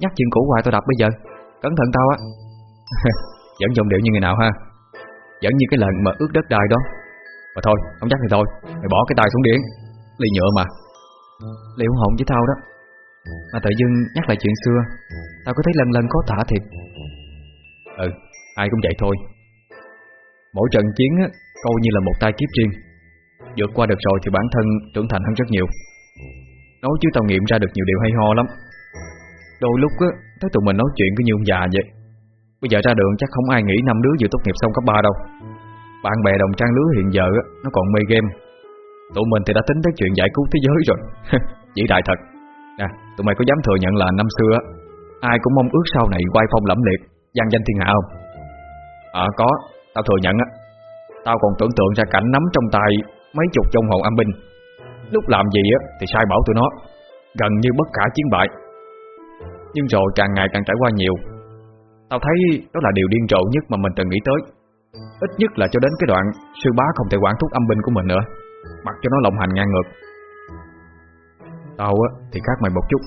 Nhắc chuyện cũ hoài tao đập bây giờ. Cẩn thận tao á. Vẫn dòng điệu như người nào ha. Vẫn như cái lần mà ướt đất đai đó. Mà thôi không chắc thì thôi. Mày bỏ cái tay xuống điện, Ly nhựa mà. Liệu hồn với tao đó. Mà tự dưng nhắc lại chuyện xưa Tao có thấy lần lần có thả thiệt. Ừ ai cũng vậy thôi. Mỗi trận chiến á, coi như là một tai kiếp riêng. Vượt qua được rồi thì bản thân trưởng thành hơn rất nhiều. Nói chứ tao nghiệm ra được nhiều điều hay ho lắm. Đôi lúc á, thấy tụi mình nói chuyện cứ như ông già vậy. Bây giờ ra đường chắc không ai nghĩ năm đứa vừa tốt nghiệp xong cấp 3 đâu. Bạn bè đồng trang lứa hiện giờ á, nó còn mê game. Tụi mình thì đã tính tới chuyện giải cứu thế giới rồi. Chỉ đại thật. Nè, tụi mày có dám thừa nhận là năm xưa Ai cũng mong ước sau này quay phong lẫm liệt Giang danh thiên hạ không? Ờ có, tao thừa nhận á. Tao còn tưởng tượng ra cảnh nắm trong tay Mấy chục trong hồn âm binh. Lúc làm gì á thì sai bảo tụi nó Gần như bất khả chiến bại. Nhưng rồi càng ngày càng trải qua nhiều Tao thấy đó là điều điên rồ nhất mà mình từng nghĩ tới. Ít nhất là cho đến cái đoạn Sư bá không thể quản thúc âm binh của mình nữa Mặc cho nó lộng hành ngang ngược. Tao á, thì khác mày một chút.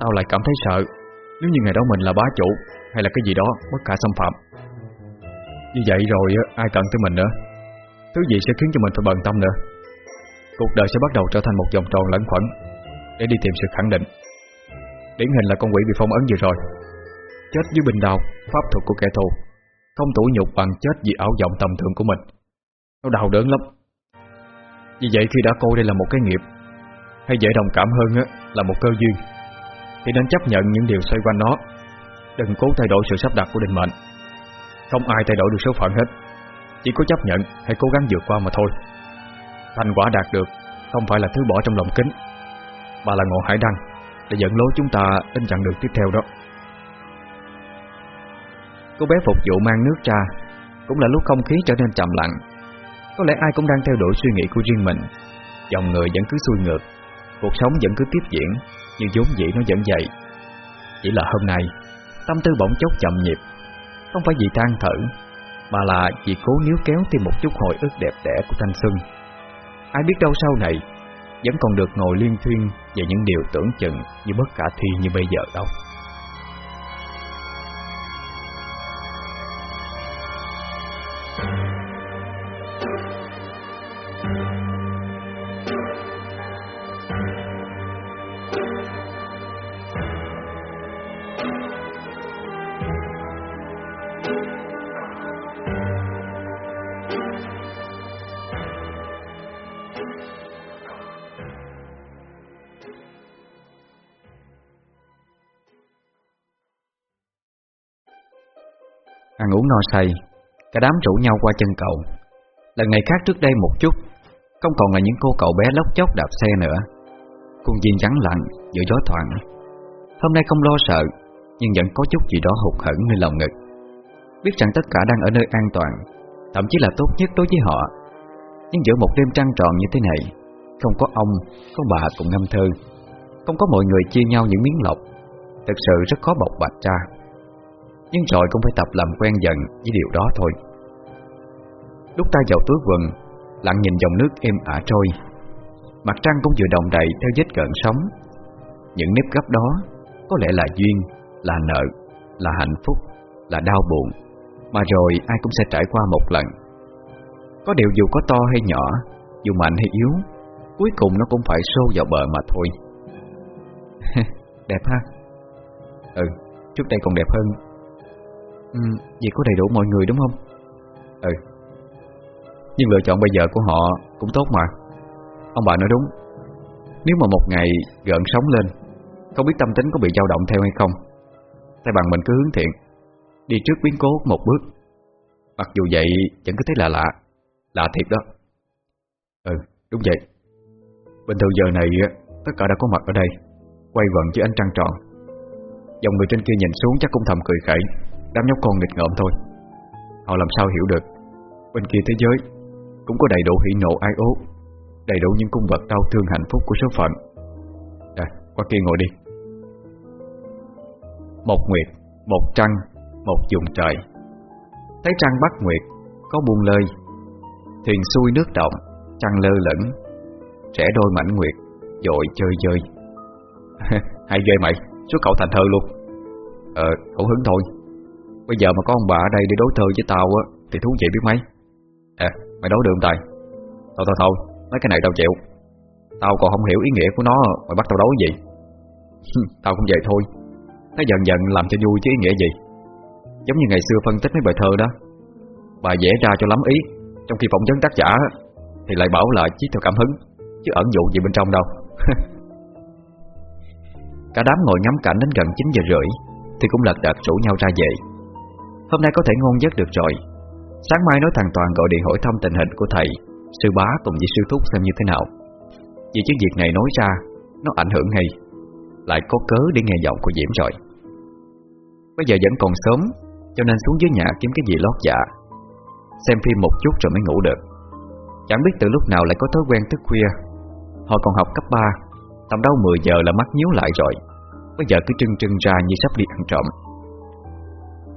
Tao lại cảm thấy sợ. Nếu như ngày đó mình là bá chủ, Hay là cái gì đó, bất khả xâm phạm. Như vậy rồi ai cần tới mình nữa? Thứ gì sẽ khiến cho mình phải bận tâm nữa? Cuộc đời sẽ bắt đầu trở thành một vòng tròn lẫn quẩn. Để đi tìm sự khẳng định. Điển hình là con quỷ bị phong ấn vừa rồi. Chết dưới bình đào, Pháp thuật của kẻ thù. Không tủ nhục bằng chết vì ảo vọng tầm thường của mình. Nó đau đớn lắm. Vì vậy khi đã coi đây là một cái nghiệp hay dễ đồng cảm hơn á, là một cơ duyên. Thì nên chấp nhận những điều xoay quanh nó. Đừng cố thay đổi sự sắp đặt của định mệnh. Không ai thay đổi được số phận hết. Chỉ có chấp nhận hay cố gắng vượt qua mà thôi. Thành quả đạt được Không phải là thứ bỏ trong lòng kính Mà là ngọn hải đăng Để dẫn lối chúng ta đến chặng đường tiếp theo đó. Cô bé phục vụ mang nước ra Cũng là lúc không khí trở nên trầm lặng. Có lẽ ai cũng đang theo đuổi suy nghĩ của riêng mình. Dòng người vẫn cứ xuôi ngược. Cuộc sống vẫn cứ tiếp diễn Như vốn dĩ nó vẫn vậy. Chỉ là hôm nay, Tâm tư bỗng chốc chậm nhịp. Không phải vì than thở, Mà là vì cố níu kéo thêm một chút hồi ức đẹp đẽ của thanh xuân. Ai biết đâu sau này, Vẫn còn được ngồi liên thuyên Về những điều tưởng chừng như bất khả thi như bây giờ đâu. No say. Cả đám rủ nhau qua chân cầu. Lần này khác trước đây một chút Không còn là những cô cậu bé lóc chóc đạp xe nữa. Khuôn viên vắng lặng Giữa gió thoảng. Hôm nay không lo sợ Nhưng vẫn có chút gì đó hụt hẫng nơi lòng ngực. Biết rằng tất cả đang ở nơi an toàn Thậm chí là tốt nhất đối với họ. Nhưng giữa một đêm trăng tròn như thế này Không có ông, có bà cùng ngâm thơ. Không có mọi người chia nhau những miếng lọc. Thực sự rất khó bộc bạch ra nhưng rồi cũng phải tập làm quen dần với điều đó thôi. Lúc ta vào túi quần Lặng nhìn dòng nước êm ả trôi. Mặt trăng cũng vừa đồng đầy theo vết gợn sóng. Những nếp gấp đó Có lẽ là duyên, là nợ, là hạnh phúc, là đau buồn Mà rồi ai cũng sẽ trải qua một lần. Có điều dù có to hay nhỏ Dù mạnh hay yếu Cuối cùng nó cũng phải xô vào bờ mà thôi. Đẹp ha? Ừ, trước đây còn đẹp hơn. Ừ, vì có đầy đủ mọi người đúng không? Ừ. Nhưng lựa chọn bây giờ của họ cũng tốt mà. Ông bà nói đúng. Nếu mà một ngày gợn sóng lên Không biết tâm tính có bị dao động theo hay không Thay bằng mình cứ hướng thiện Đi trước biến cố một bước. Mặc dù vậy vẫn cứ thấy lạ lạ lạ thiệt đó. Ừ đúng vậy. Bình thường giờ này Tất cả đã có mặt ở đây Quay vần với ánh trăng tròn. Dòng người trên kia nhìn xuống chắc cũng thầm cười khẩy. Đám nhóc con nghịch ngợm thôi. Họ làm sao hiểu được? Bên kia thế giới Cũng có đầy đủ hỷ nộ ai ố Đầy đủ những cung vật đau thương hạnh phúc của số phận. Đây, qua kia ngồi đi. Một nguyệt Một trăng Một dùng trời. Thấy trăng bắt nguyệt Có buông lơi Thuyền xuôi nước động Trăng lơ lửng Trẻ đôi mảnh nguyệt Dội chơi chơi Hay ghê mày Suốt cậu thành thơ luôn. Ờ cậu hứng thôi. Bây giờ mà có ông bà ở đây để đối thơ với tao á, Thì thú vị biết mấy. À mày đối được không Tài? Thôi thôi thôi, Mấy cái này tao chịu. Tao còn không hiểu ý nghĩa của nó, Mày bắt tao đối gì? Tao cũng vậy thôi. Nó dần dần làm cho vui chứ ý nghĩa gì. Giống như ngày xưa phân tích mấy bài thơ đó. Bà vẽ ra cho lắm ý, Trong khi phỏng vấn tác giả Thì lại bảo là chỉ theo cảm hứng, Chứ ẩn dụ gì bên trong đâu. Cả đám ngồi ngắm cảnh đến gần 9 giờ rưỡi, Thì cũng lật đật rủ nhau ra về. Hôm nay có thể ngon giấc được rồi. Sáng mai nói thằng Toàn gọi điện hỏi thăm tình hình của thầy, Sư bá cùng với sư thúc xem như thế nào. Vì chứ việc này nói ra, Nó ảnh hưởng ngay. Lại có cớ để nghe giọng của Diễm rồi. Bây giờ vẫn còn sớm, Cho nên xuống dưới nhà kiếm cái gì lót dạ. Xem phim một chút rồi mới ngủ được. Chẳng biết từ lúc nào lại có thói quen thức khuya. Họ còn học cấp 3 Tầm đâu 10 giờ là mắt nhíu lại rồi. Bây giờ cứ trưng trưng ra như sắp đi ăn trộm.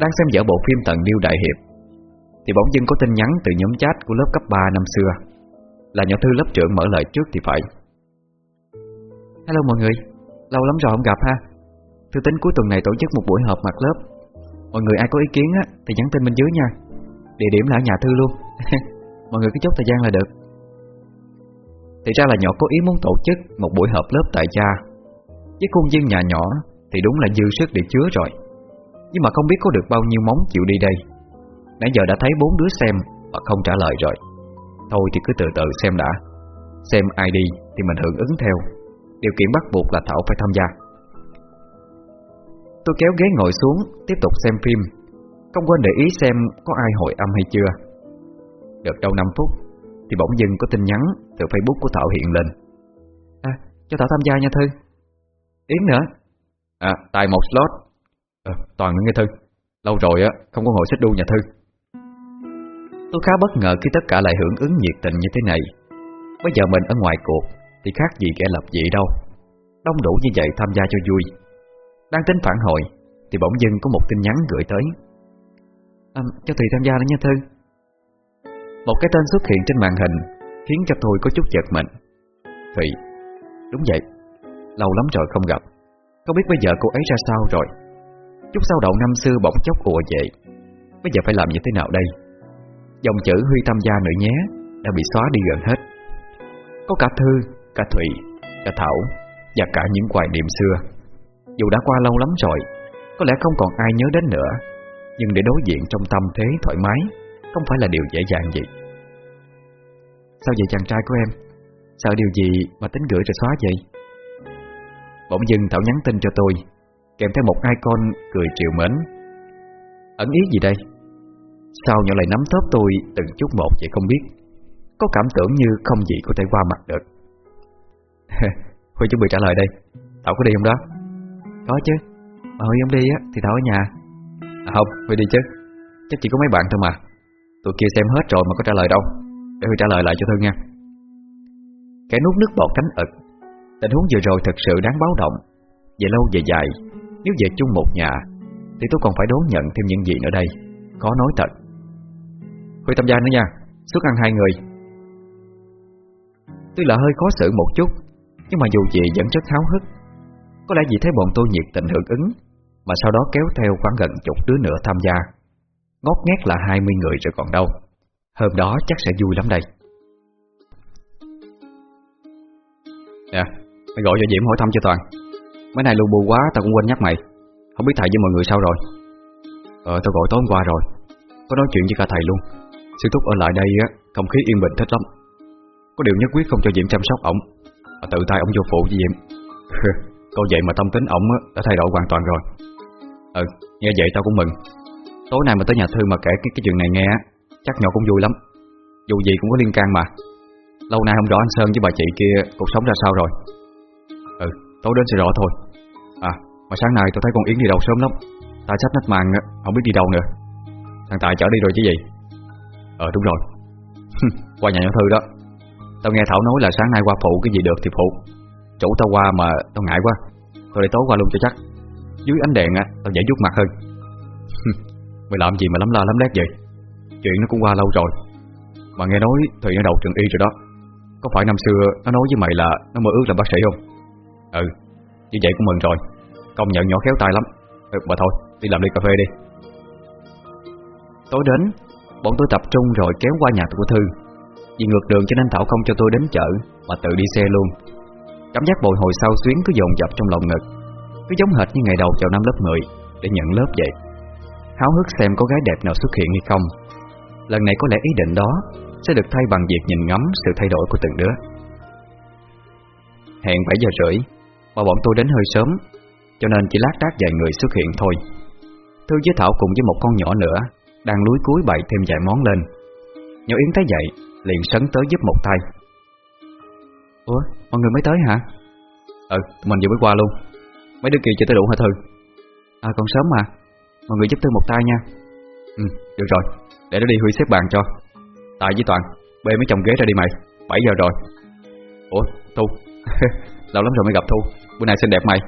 Đang xem dở bộ phim Tần Điêu Đại Hiệp, Thì bỗng dưng có tin nhắn từ nhóm chat của lớp cấp 3 năm xưa. Là nhỏ thư lớp trưởng mở lời trước thì phải. Hello mọi người, Lâu lắm rồi không gặp ha. Thư tính cuối tuần này tổ chức một buổi họp mặt lớp. Mọi người ai có ý kiến á, Thì nhắn tin bên dưới nha. Địa điểm là ở nhà Thư luôn. Mọi người cứ chốt thời gian là được. Thì ra là nhỏ có ý muốn tổ chức Một buổi họp lớp tại cha Với khuôn viên nhà nhỏ Thì đúng là dư sức để chứa rồi. Nhưng mà không biết có được bao nhiêu móng chịu đi đây. Nãy giờ đã thấy bốn đứa xem Mà không trả lời rồi. Thôi thì cứ từ từ xem đã. Xem ai đi thì mình hưởng ứng theo. Điều kiện bắt buộc là Thảo phải tham gia. Tôi kéo ghế ngồi xuống, Tiếp tục xem phim. Không quên để ý xem có ai hội âm hay chưa. Được đâu 5 phút, Thì bỗng dưng có tin nhắn Từ Facebook của Thảo hiện lên. À cho Thảo tham gia nha Thư. Yến nữa. À tài một slot à, Toàn nghe Thư. Lâu rồi á không có ngồi xích đu nhà Thư. Tôi khá bất ngờ khi tất cả lại hưởng ứng nhiệt tình như thế này. Bây giờ mình ở ngoài cuộc Thì khác gì kẻ lập dị đâu. Đông đủ như vậy tham gia cho vui. Đang tính phản hồi Thì bỗng dưng có một tin nhắn gửi tới. À, Cho Thùy tham gia nữa nha Thư. Một cái tên xuất hiện trên màn hình Khiến cho tôi có chút giật mình. Thùy Đúng vậy. Lâu lắm rồi không gặp. Không biết bây giờ cô ấy ra sao rồi. Chút sau đậu năm xưa bỗng chốc ùa về. Bây giờ phải làm như thế nào đây? Dòng chữ Huy tham gia nữa nhé Đã bị xóa đi gần hết. Có cả Thư, cả Thụy, cả Thảo Và cả những hoài niệm xưa. Dù đã qua lâu lắm rồi Có lẽ không còn ai nhớ đến nữa. Nhưng để đối diện trong tâm thế thoải mái Không phải là điều dễ dàng gì. Sao vậy chàng trai của em? Sợ điều gì mà tính gửi rồi xóa vậy? Bỗng dưng Thảo nhắn tin cho tôi. Kèm theo một icon cười triệu mến. Ẩn ý gì đây? Sao nhỏ lại nắm tớp tôi từng chút một vậy không biết? Có cảm tưởng như không gì có thể qua mặt được. Huy chuẩn bị trả lời đây. Thảo có đi không đó? Có chứ. Mà Huy không đi á thì Thảo ở nhà. À, Không Huy đi chứ. Chắc chỉ có mấy bạn thôi mà. Tụi kia xem hết rồi mà có trả lời đâu. Để Huy trả lời lại cho Thư nha. Kẻ nuốt nước bọt cánh ực. Tình huống vừa rồi thật sự đáng báo động. Về lâu về dài nếu về chung một nhà Thì tôi còn phải đón nhận thêm những gì nữa đây. Khó nói thật. Huy tham gia nữa nha. Suốt ăn hai người. Tuy là hơi khó xử một chút Nhưng mà dù gì vẫn rất háo hức. Có lẽ vì thấy bọn tôi nhiệt tình hưởng ứng Mà sau đó kéo theo khoảng gần chục đứa nữa tham gia. Ngót nghét là 20 người rồi còn đâu. Hôm đó chắc sẽ vui lắm đây. Dạ, nè, mày gọi cho Diễm hỏi thăm cho Toàn. Mấy này lu bù quá tao cũng quên nhắc mày. Không biết thầy với mọi người sao rồi? Ờ tao gọi tối hôm qua rồi. Có nói chuyện với cả thầy luôn. Sư thúc ở lại đây á Không khí yên bình thích lắm. Có điều nhất quyết không cho Diệm chăm sóc ổng. Mà tự tay ổng vô phụ với Diệm. Câu vậy mà tâm tính ổng đã thay đổi hoàn toàn rồi. Ừ nghe vậy tao cũng mừng. Tối nay mà tới nhà Thư mà kể cái, cái chuyện này nghe Chắc nhỏ cũng vui lắm. Dù gì cũng có liên can mà. Lâu nay không rõ anh Sơn với bà chị kia Cuộc sống ra sao rồi. Ừ tối đến sẽ rõ thôi. À mà sáng nay tôi thấy con Yến đi đâu sớm lắm. Ta sắp nách màn không biết đi đâu nữa. Thằng Tài chở đi rồi chứ gì? Ờ đúng rồi. Qua nhà nhỏ Thư đó. Tao nghe Thảo nói là sáng nay qua phụ cái gì được thì phụ. Chủ tao qua mà tao ngại quá. Tao để tối qua luôn cho chắc. Dưới ánh đèn á, tao dễ vuốt mặt hơn. Mày làm gì mà lắm la lắm lét vậy? Chuyện nó cũng qua lâu rồi. Mà nghe nói Thùy nó đầu trường y rồi đó. Có phải năm xưa nó nói với mày là Nó mơ ước làm bác sĩ không? Ừ. Như vậy cũng mừng rồi. Công nhận nhỏ khéo tay lắm. Ừ, Mà thôi đi làm ly cà phê đi. Tối đến Bọn tôi tập trung rồi kéo qua nhà của Thư. Vì ngược đường cho nên Thảo không cho tôi đến chợ Mà tự đi xe luôn. Cảm giác bồi hồi sau xuyến cứ dồn dập trong lòng ngực. Cứ giống hệt như ngày đầu chào năm lớp 10 Để nhận lớp vậy. Háo hức xem có gái đẹp nào xuất hiện hay không. Lần này có lẽ ý định đó Sẽ được thay bằng việc nhìn ngắm sự thay đổi của từng đứa. Hẹn 7 giờ rưỡi. Mà bọn tôi đến hơi sớm, Cho nên chỉ lát đác vài người xuất hiện thôi. Thư với Thảo cùng với một con nhỏ nữa Đang lúi cuối bày thêm vài món lên. Nhỏ Yến thấy vậy, Liền sấn tới giúp một tay. Ủa, mọi người mới tới hả? Ừ mình vừa mới qua luôn. Mấy đứa kia chưa tới đủ hả Thư? À còn sớm mà. Mọi người giúp Thư một tay nha. Ừ được rồi. Để nó đi Huy xếp bàn cho. Tài với Toàn, Bê mấy chồng ghế ra đi mày. 7 giờ rồi. Ủa, Thu? Lâu lắm rồi mới gặp Thu. Bữa nay xinh đẹp mày.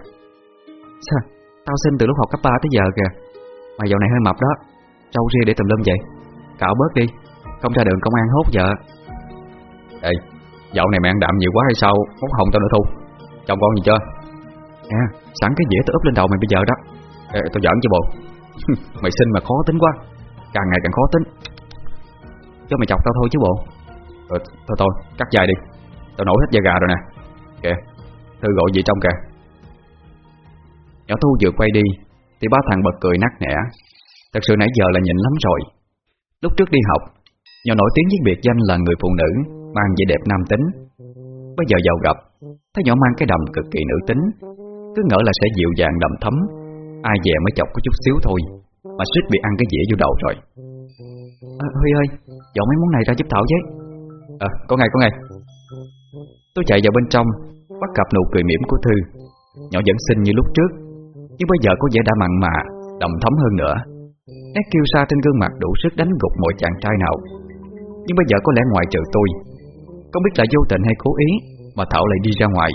Sao Tao xinh từ lúc học cấp 3 tới giờ kìa. Mà dạo này hơi mập đó. Trâu ria để tùm lum vậy. Cạo bớt đi. Không ra đường công an hốt vợ. Ê Dạo này mẹ ăn đạm nhiều quá hay sao? Hốt hồng tao nữa Thu. Chồng con gì chưa? À sẵn cái dĩa tôi úp lên đầu mày bây giờ đó. Ê, Tôi giỡn chứ bộ. Mày xinh mà khó tính quá. Càng ngày càng khó tính. Cho mày chọc tao thôi chứ bộ. Ừ, Thôi thôi cắt dài đi. Tao nổi hết da gà rồi nè. Kìa Thư gọi gì trong kìa? Nhỏ Thu vừa quay đi Thì ba thằng bật cười nát nẻ. Thật sự nãy giờ là nhịn lắm rồi. Lúc trước đi học Nhỏ nổi tiếng với biệt danh là người phụ nữ Mang vẻ đẹp nam tính. Bây giờ giàu gặp Thấy nhỏ mang cái đầm cực kỳ nữ tính. Cứ ngỡ là sẽ dịu dàng đầm thấm Ai về mới chọc có chút xíu thôi Mà suýt bị ăn cái dĩa vô đầu rồi. À, Huy ơi Dọn mấy món này ra giúp Thảo với. À có ngay có ngay Tôi chạy vào bên trong Bắt gặp nụ cười mỉm của Thư. Nhỏ vẫn xinh như lúc trước, Nhưng bây giờ có vẻ đã mặn mà, Đậm thấm hơn nữa. Nét kiêu sa trên gương mặt đủ sức đánh gục mọi chàng trai nào. Nhưng bây giờ có lẽ ngoài trừ tôi. Không biết là vô tình hay cố ý Mà Thảo lại đi ra ngoài.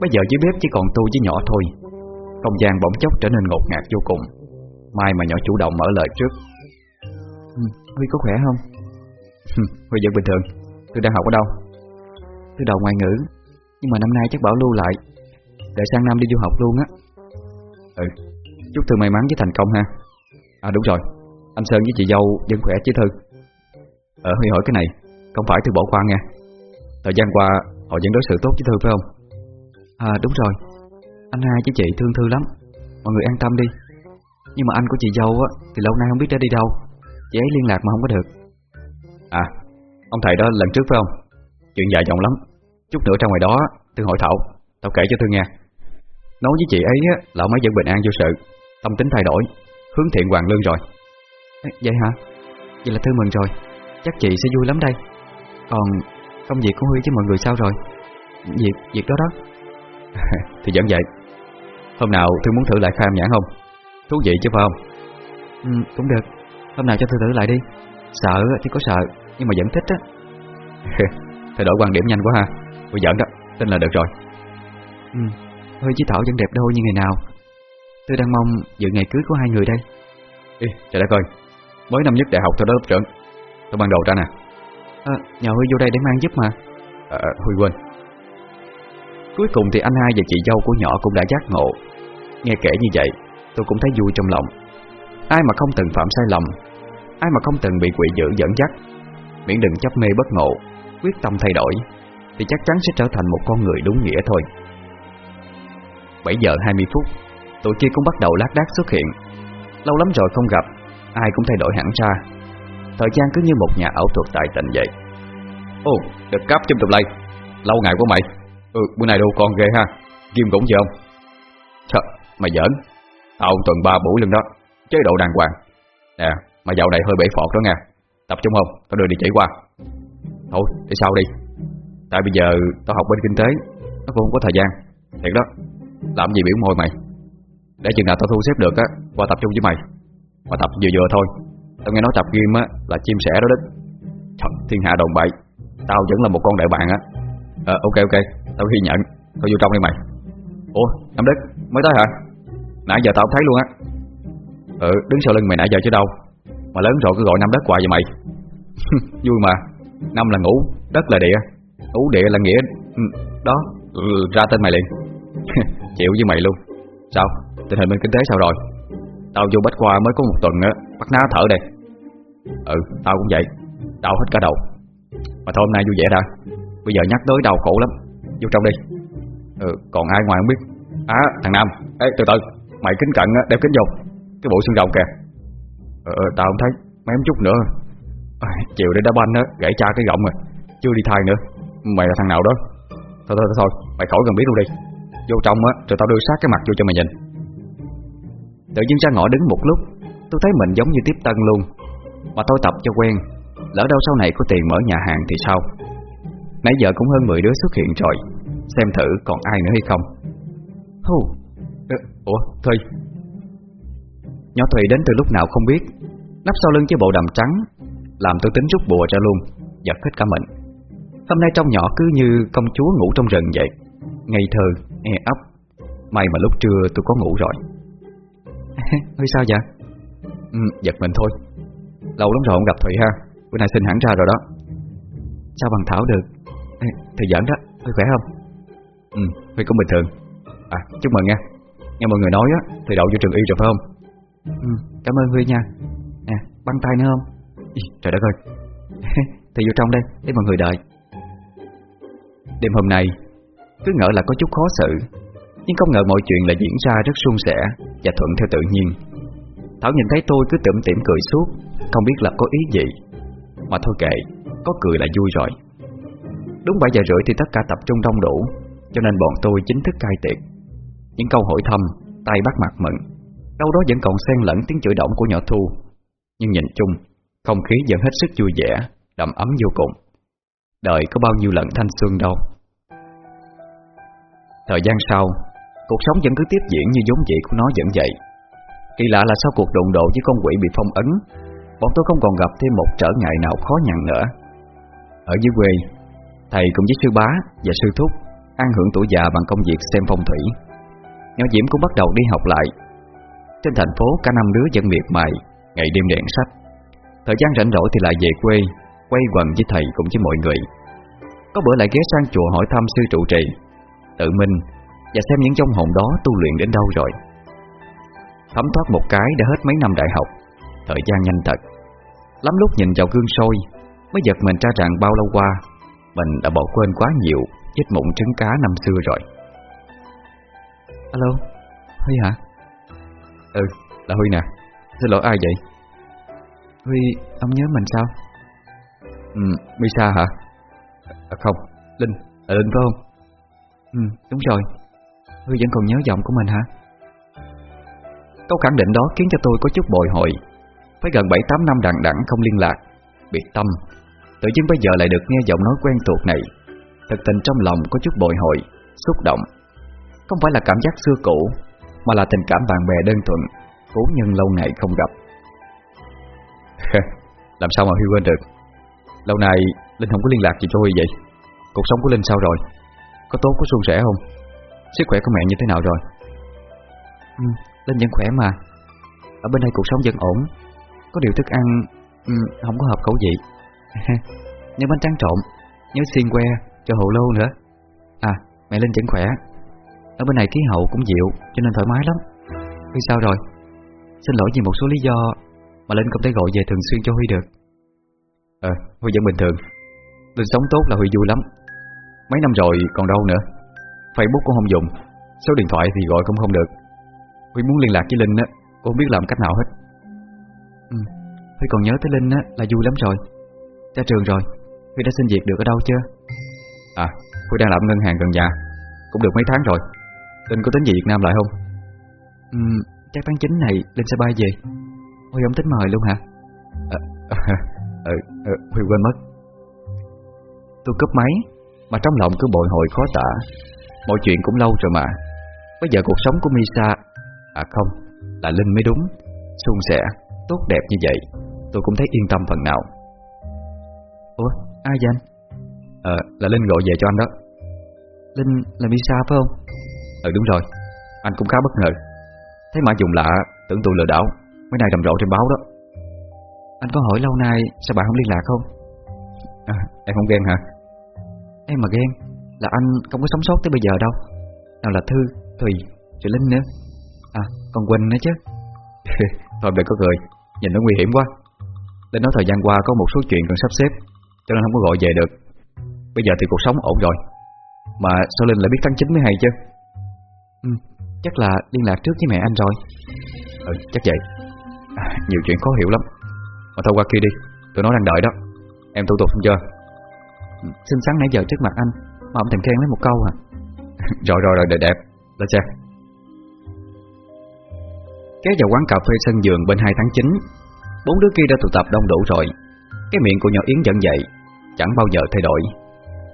Bây giờ dưới bếp chỉ còn tôi với nhỏ thôi. Không gian bỗng chốc trở nên ngột ngạt vô cùng. Mai mà nhỏ chủ động mở lời trước. Ừ, Huy có khỏe không? Huy vẫn bình thường. Tôi đang học ở đâu? Tôi đầu ngoại ngữ. Nhưng mà năm nay chắc bảo lưu lại. Để sang năm đi du học luôn á. Ừ Chúc Thư may mắn với thành công ha. À đúng rồi. Anh Sơn với chị dâu vẫn khỏe chứ Thư? Ờ Huy hỏi cái này, Không phải Thư bỏ qua nghe. Thời gian qua, họ vẫn đối xử tốt với Thư, phải không? À đúng rồi. Anh hai với chị thương Thư lắm. Mọi người an tâm đi. Nhưng mà anh của chị dâu á, Thì lâu nay không biết đã đi đâu. Chị ấy liên lạc mà không có được. À Ông thầy đó lần trước phải không? Chuyện dài dòng lắm. Chút nữa ra ngoài đó Thư hỏi Thảo. Tao kể cho Thư nghe. Nói với chị ấy là mới dẫn vẫn bình an vô sự Tâm tính thay đổi Hướng thiện hoàng lương rồi. Vậy hả? Vậy là Thư mừng rồi. Chắc chị sẽ vui lắm đây. Còn công việc của Huy với mọi người sao rồi? Việc, việc đó đó. Thì vẫn vậy. Hôm nào Thư muốn thử lại khai nhãn không? Thú vị chứ phải không? Ừ, Cũng được. Hôm nào cho Thư thử lại đi. Sợ thì có sợ Nhưng mà vẫn thích á. Thay đổi quan điểm nhanh quá ha. Tôi giỡn đó Tin là được rồi. Ừ. Huy với Thảo vẫn đẹp đôi như ngày nào. Tôi đang mong dự ngày cưới của hai người đây. Ê, trời đất ơi Mới năm nhất đại học thôi đó lớp trưởng. Tôi mang đồ ra nè. À, Nhờ Huy vô đây để mang giúp mà. À, Huy quên. Cuối cùng thì anh hai và chị dâu của nhỏ cũng đã giác ngộ. Nghe kể như vậy Tôi cũng thấy vui trong lòng. Ai mà không từng phạm sai lầm Ai mà không từng bị quỷ dữ dẫn dắt. Miễn đừng chấp mê bất ngộ Quyết tâm thay đổi thì chắc chắn sẽ trở thành một con người đúng nghĩa thôi. 7 giờ 20 phút Tụi kia cũng bắt đầu lác đác xuất hiện. Lâu lắm rồi không gặp Ai cũng thay đổi hẳn ra. Thời gian cứ như một nhà ảo thuật tài tình vậy. Ồ, được cáp trong tụi lây Lâu ngày của mày. Ừ, bữa nay đâu con ghê ha. Kim cũng vậy không? Trời, mày giỡn. Tao tuần ba buổi lần đó Chế độ đàng hoàng. Nè, mà dạo này hơi bể phọt đó nha Tập trung không, tao đưa địa chỉ qua. Thôi để sau đi. Tại bây giờ tao học bên kinh tế, Nó cũng không có thời gian. Thiệt đó, Làm gì biểu môi mày? Để chừng nào tao thu xếp được á, Qua tập trung với mày. Mà tập vừa vừa thôi. Tao nghe nói tập game á, là chim sẻ đó đích Thật, thiên hạ đồng bậy. Tao vẫn là một con đại bàng á. Ờ ok ok. Tao ghi nhận. Tao vô trong đi mày. Ủa, Nam Đức, mới tới hả? Nãy giờ tao không thấy luôn á. Ừ đứng sau lưng mày nãy giờ chứ đâu. Mà lớn rồi cứ gọi Nam Đất hoài vậy mày. Vui mà. Năm là ngủ, Đất là địa ú địa là nghĩa ừ, Đó ừ, Ra tên mày liền. Chịu với mày luôn. Sao? Tình hình bên kinh tế sao rồi? Tao vô bách khoa mới có một tuần á Bắt ná thở đây. Ừ tao cũng vậy. Đau hết cả đầu. Mà thôi hôm nay vui vẻ ra Bây giờ nhắc tới đau khổ lắm. Vô trong đi. Ừ còn ai ngoài không biết. À thằng Nam. Ê từ từ. Mày kính cận á đeo kính vô. Cái bộ xương rồng kìa. Ờ, ờ tao không thấy. Mém chút nữa. À, Chiều đây đá banh á Gãy cha cái gọng rồi. Chưa đi thay nữa. Mày là thằng nào đó? Thôi thôi thôi Mày khỏi cần biết luôn đi. Vô trong á Rồi tao đưa sát cái mặt vô cho mày nhìn. Tự nhiên ra ngõ đứng một lúc, Tôi thấy mình giống như tiếp tân luôn. Mà tôi tập cho quen, Lỡ đâu sau này có tiền mở nhà hàng thì sao? Nãy giờ cũng hơn 10 đứa xuất hiện rồi, Xem thử còn ai nữa hay không. Hù ờ, Ủa Thuy Nhỏ Thùy đến từ lúc nào không biết, Nắp sau lưng chiếc bộ đầm trắng, Làm tôi tính rút bùa ra luôn, Giật hết cả mình. Hôm nay trong nhỏ cứ như công chúa ngủ trong rừng vậy. Ngây thơ, e ấp. May mà lúc trưa tôi có ngủ rồi. Hơi sao vậy? Ừ, giật mình thôi. Lâu lắm rồi không gặp thủy ha. Bữa nay xin hẳn ra rồi đó. Sao bằng Thảo được? Ê, Thì giỡn đó, Huy khỏe không? Ừ, Huy cũng bình thường. À, chúc mừng nha. Nghe mọi người nói á, thì đậu vô trường y rồi phải không? Ừ, cảm ơn Huy nha. Nè, băng tay nữa không? Ý, trời đất ơi. Thì vô trong đây, để mọi người đợi. Đêm hôm nay Cứ ngỡ là có chút khó xử Nhưng không ngờ mọi chuyện lại diễn ra rất suôn sẻ Và thuận theo tự nhiên. Thảo nhìn thấy tôi cứ tưởng tỉm cười suốt Không biết là có ý gì Mà thôi kệ, có cười là vui rồi. Đúng 7 giờ rưỡi thì tất cả tập trung đông đủ Cho nên bọn tôi chính thức cai tiệc. Những câu hỏi thăm, tay bắt mặt mận, Đâu đó vẫn còn xen lẫn tiếng chửi động của nhỏ Thu. Nhưng nhìn chung Không khí vẫn hết sức vui vẻ Đậm ấm vô cùng. Đời có bao nhiêu lần thanh xuân đâu. Thời gian sau, Cuộc sống vẫn cứ tiếp diễn như vốn dĩ của nó vẫn vậy. Kỳ lạ là sau cuộc đụng độ với con quỷ bị phong ấn, Bọn tôi không còn gặp thêm một trở ngại nào khó nhằn nữa. Ở dưới quê, Thầy cùng với sư bá và sư thúc An hưởng tuổi già bằng công việc xem phong thủy. Nhỏ Diễm cũng bắt đầu đi học lại. Trên thành phố, cả năm đứa vẫn miệt mài, Ngày đêm đèn sách. Thời gian rảnh rỗi thì lại về quê Quay quần với thầy cũng với mọi người. Có bữa lại ghé sang chùa hỏi thăm sư trụ trì. Tự minh Và xem những trong hồn đó tu luyện đến đâu rồi. Thấm thoát một cái đã hết mấy năm đại học. Thời gian nhanh thật. Lắm lúc nhìn vào gương soi, Mới giật mình ra rằng bao lâu qua. Mình đã bỏ quên quá nhiều chết mụn trứng cá năm xưa rồi. Alo, Huy hả? Ừ là Huy nè. Xin lỗi, ai vậy? Huy, ông nhớ mình sao? Ừ Misa hả? À, Không Linh. Là Linh phải không? Ừ đúng rồi. Ngươi vẫn còn nhớ giọng của mình hả? Câu khẳng định đó khiến cho tôi có chút bồi hồi. Phải gần 7-8 năm đằng đẵng không liên lạc Biệt tâm. Tự nhiên bây giờ lại được nghe giọng nói quen thuộc này. Thực tình trong lòng có chút bồi hồi Xúc động. Không phải là cảm giác xưa cũ Mà là tình cảm bạn bè đơn thuần Cố nhân lâu ngày không gặp. Làm sao mà Huy quên được? Lâu nay Linh không có liên lạc gì cho Huy vậy. Cuộc sống của Linh sao rồi? Có tốt có suôn sẻ không? Sức khỏe của mẹ như thế nào rồi? Ừ, Linh vẫn khỏe mà. Ở bên đây cuộc sống vẫn ổn. Có điều thức ăn ừ, Không có hợp khẩu vị. Nhớ bánh tráng trộn Nhớ xiên que cho hồ lô nữa. À mẹ Linh vẫn khỏe. Ở bên này khí hậu cũng dịu Cho nên thoải mái lắm. Huy sao rồi? Xin lỗi vì một số lý do Mà Linh không thể gọi về thường xuyên cho Huy được. Ờ Huy vẫn bình thường. Linh sống tốt là Huy vui lắm. Mấy năm rồi còn đâu nữa. Facebook cũng không dùng. Số điện thoại thì gọi cũng không được. Huy muốn liên lạc với Linh á Cô không biết làm cách nào hết. Ừ. Huy còn nhớ tới Linh á là vui lắm rồi. Ra trường rồi. Huy đã xin việc được ở đâu chưa? À Huy đang làm ngân hàng gần nhà. Cũng được mấy tháng rồi. Linh có tính về Việt Nam lại không? Ừ, Chắc tháng 9 này Linh sẽ bay về. Huy không tính mời luôn hả? À, à, ừ, Huy quên mất. Tôi cướp máy Mà trong lòng cứ bồi hồi khó tả. Mọi chuyện cũng lâu rồi mà. Bây giờ cuộc sống của Misa À không, là Linh mới đúng. Suôn sẻ, tốt đẹp như vậy Tôi cũng thấy yên tâm phần nào. Ủa, ai vậy anh? Ờ, là Linh gọi về cho anh đó. Linh là Misa phải không? Ừ đúng rồi, anh cũng khá bất ngờ. Thấy mã dùng lạ, tưởng tôi lừa đảo. Mấy nay rầm rộ trên báo đó. Anh có hỏi lâu nay sao bạn không liên lạc không? à, Em không ghen hả? Em mà ghen Là anh không có sống sót tới bây giờ đâu. Nào là Thư, Thùy, rồi Linh nữa. À, còn Quỳnh nữa chứ. Thôi đừng có cười Nhìn nó nguy hiểm quá. Linh nói thời gian qua có một số chuyện cần sắp xếp Cho nên không có gọi về được. Bây giờ thì cuộc sống ổn rồi. Mà sao Linh lại biết tháng 9 mới hay chứ? Ừ, chắc là liên lạc trước với mẹ anh rồi. Ừ, chắc vậy. À, Nhiều chuyện khó hiểu lắm mà thôi, qua kia đi. Tụi nó đang đợi đó. Em thủ tục xong chưa ừ, Xinh Xin sáng nãy giờ trước mặt anh, Mà ông thèm khen lấy một câu à. Rồi rồi rồi đợi đẹp. Lên xe. Kéo vào quán cà phê sân giường bên 2 tháng 9 Bốn đứa kia đã tụ tập đông đủ rồi. Cái miệng của nhỏ Yến dẫn dậy Chẳng bao giờ thay đổi.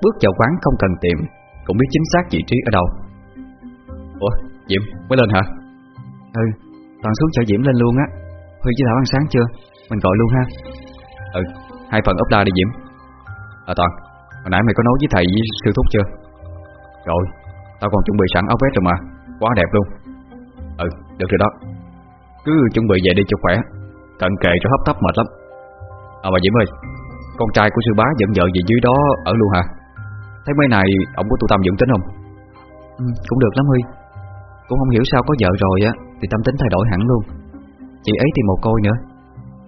Bước vào quán không cần tìm, Cũng biết chính xác vị trí ở đâu. Ủa Diễm mới lên hả? Ừ Toàn xuống chợ Diễm lên luôn á. Huy với Thảo ăn sáng chưa? Mình gọi luôn ha. Ừ Hai phần ốp la đi Diễm. À Toàn Hồi nãy mày có nói với thầy với sư thúc chưa? Rồi. Tao còn chuẩn bị sẵn áo vest rồi mà. Quá đẹp luôn. Ừ được rồi đó. Cứ chuẩn bị về đi cho khỏe. Cận kề cho hấp tấp mệt lắm. À bà Diễm ơi Con trai của sư bá dẫn vợ về dưới đó ở luôn hả? Thấy mấy này Ông có tu tâm dưỡng tính không? Ừ, Cũng được lắm Huy. Cũng không hiểu sao có vợ rồi á Thì tâm tính thay đổi hẳn luôn. Chị ấy thì mồ côi nữa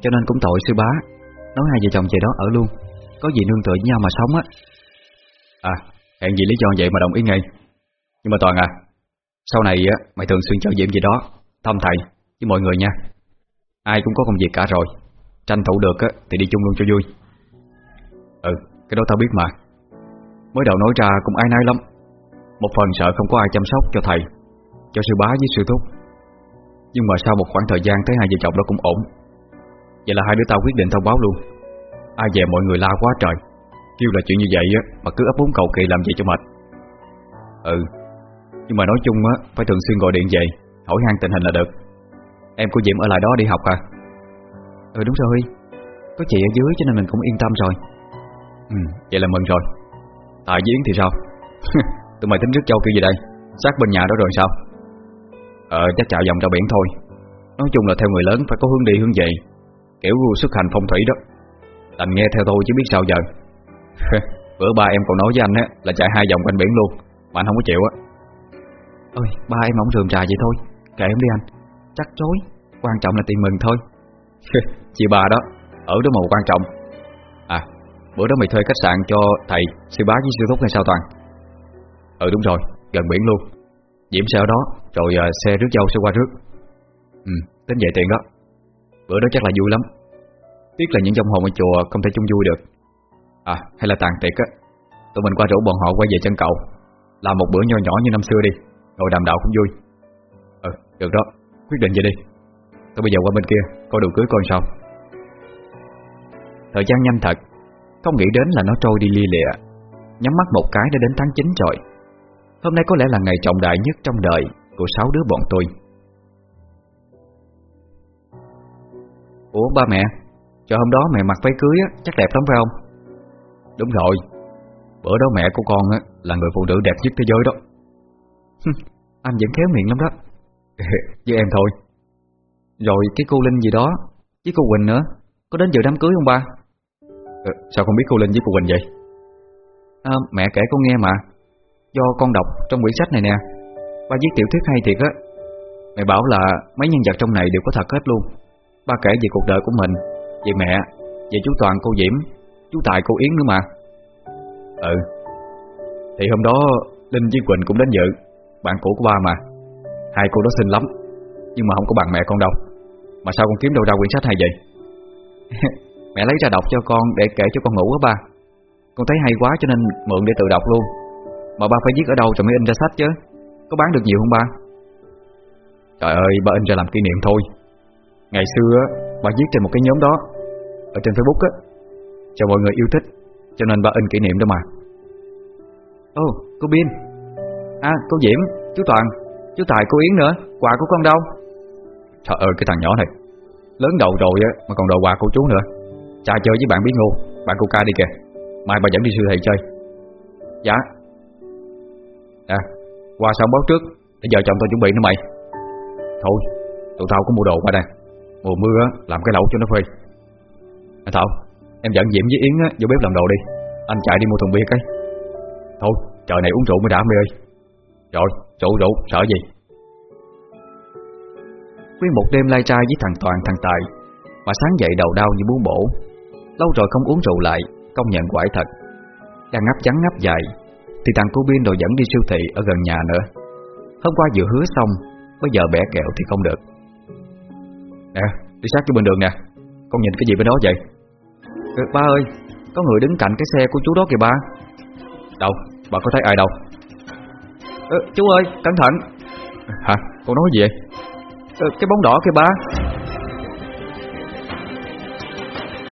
cho nên cũng tội sư bá. Nói hai vợ chồng về đó ở luôn. Có gì nương tựa với nhau mà sống á. À hẹn gì lý do vậy mà đồng ý ngay. Nhưng mà Toàn à Sau này á mày thường xuyên cho Diễm gì đó Thăm thầy với mọi người nha. Ai cũng có công việc cả rồi. Tranh thủ được á, thì đi chung luôn cho vui. Ừ, cái đó tao biết mà. Mới đầu nói ra cũng ai nấy lắm. Một phần sợ không có ai chăm sóc cho thầy Cho sư bá với sư thúc. Nhưng mà sau một khoảng thời gian thấy hai vợ chồng đó cũng ổn. Vậy là hai đứa tao quyết định thông báo luôn. Ai về mọi người la quá trời. Kêu là chuyện như vậy á, Mà cứ ấp úng cầu kỳ làm gì cho mệt. Ừ Nhưng mà nói chung á, Phải thường xuyên gọi điện về, Hỏi han tình hình là được. Em của Diệm ở lại đó đi học à? Ừ đúng rồi. Huy Có chị ở dưới cho nên mình cũng yên tâm rồi. Ừ vậy là mừng rồi. Tại Yến thì sao? Tụi mày tính rước châu kia gì đây? Sát bên nhà đó rồi sao? Ờ chắc chạy vòng ra biển thôi. Nói chung là theo người lớn phải có hướng đi hướng về. Kiểu xuất hành phong thủy đó. Đành nghe theo tôi chứ biết sao giờ. Bữa ba em còn nói với anh á Là chạy hai vòng quanh biển luôn Mà anh không có chịu á. Ôi ba em không rườm rà vậy thôi. Kệ em đi anh. Chắc chối. Quan trọng là tiền mừng thôi. Chị bà đó Ở đó mà quan trọng. À bữa đó mày thuê khách sạn cho thầy Sư bá với sư thúc hay sao Toàn? Ừ đúng rồi Gần biển luôn. Diễm xe ở đó Rồi uh, xe rước dâu sẽ qua rước. Ừ tính vậy tiện đó Bữa đó chắc là vui lắm. Tiếc là những dòng hồn ở chùa không thể chung vui được. À hay là tàn tiệc á. Tụi mình qua rủ bọn họ quay về chân cậu Làm một bữa nho nhỏ như năm xưa đi. Ngồi đàm đạo cũng vui. Ừ được đó. Quyết định vậy đi. Tôi bây giờ qua bên kia. Coi đồ cưới coi sao. Thời gian nhanh thật. Không nghĩ đến là nó trôi đi lia lịa. Nhắm mắt một cái đã đến tháng 9 rồi. Hôm nay có lẽ là ngày trọng đại nhất trong đời Của sáu đứa bọn tôi. Ủa ba mẹ Cho hôm đó mẹ mặc váy cưới á, chắc đẹp lắm phải không? Đúng rồi. Bữa đó mẹ của con á, là người phụ nữ đẹp nhất thế giới đó. Anh vẫn khéo miệng lắm đó. Với em thôi. Rồi cái cô Linh gì đó Với cô Quỳnh nữa Có đến dự đám cưới không ba? Ừ, Sao không biết cô Linh với cô Quỳnh vậy? À, Mẹ kể con nghe mà. Do con đọc trong quyển sách này nè. Ba viết tiểu thuyết hay thiệt á. Mẹ bảo là mấy nhân vật trong này đều có thật hết luôn Ba kể về cuộc đời của mình, Về mẹ, Về chú Toàn, cô Diễm, Chú Tài, cô Yến nữa mà. Ừ. Thì hôm đó, Linh với Quỳnh cũng đến dự, Bạn cũ của ba mà. Hai cô đó xinh lắm, Nhưng mà không có bằng mẹ con đâu. Mà sao con kiếm đâu ra quyển sách hay vậy? Mẹ lấy ra đọc cho con để kể cho con ngủ á ba. Con thấy hay quá cho nên mượn để tự đọc luôn. Mà ba phải viết ở đâu rồi mới in ra sách chứ? Có bán được nhiều không ba? Trời ơi, ba in ra làm kỷ niệm thôi. Ngày xưa bà viết trên một cái nhóm đó Ở trên Facebook á Cho mọi người yêu thích Cho nên bà in kỷ niệm đó mà. Ồ cô Biên À cô Diễm, chú Toàn Chú Tài cô Yến nữa, quà của con đâu? Trời ơi cái thằng nhỏ này Lớn đầu rồi á mà còn đồ quà của chú nữa. Cha chơi với bạn bí ngu Bạn cô ca đi kìa. Mai bà dẫn đi siêu thị chơi. Dạ. À qua xong báo trước Để giờ chồng tôi chuẩn bị nữa mày. Thôi tụi tao có mua đồ qua đây. Mùa mưa làm cái lẩu cho nó phơi À Thảo, Em dẫn Diễm với Yến vô bếp làm đồ đi. Anh chạy đi mua thùng bia cái. Thôi trời này uống rượu mới đã mày ơi. Rồi rượu rượu, sợ gì? Nguyên một đêm lai trai với thằng Toàn, thằng Tài, Mà sáng dậy đầu đau như muốn bổ. Lâu rồi không uống rượu lại, Công nhận quải thật. Đang ngáp trắng ngáp dài, Thì thằng cô Biên đồ dẫn đi siêu thị ở gần nhà nữa. Hôm qua vừa hứa xong, Bây giờ bẻ kẹo thì không được. Nè đi sát cho bên đường nè. Con nhìn cái gì bên đó vậy? Ừ, Ba ơi Có người đứng cạnh cái xe của chú đó kìa ba. Đâu bà có thấy ai đâu? Ừ, Chú ơi cẩn thận. Hả con nói gì vậy? Ừ, Cái bóng đỏ kìa ba.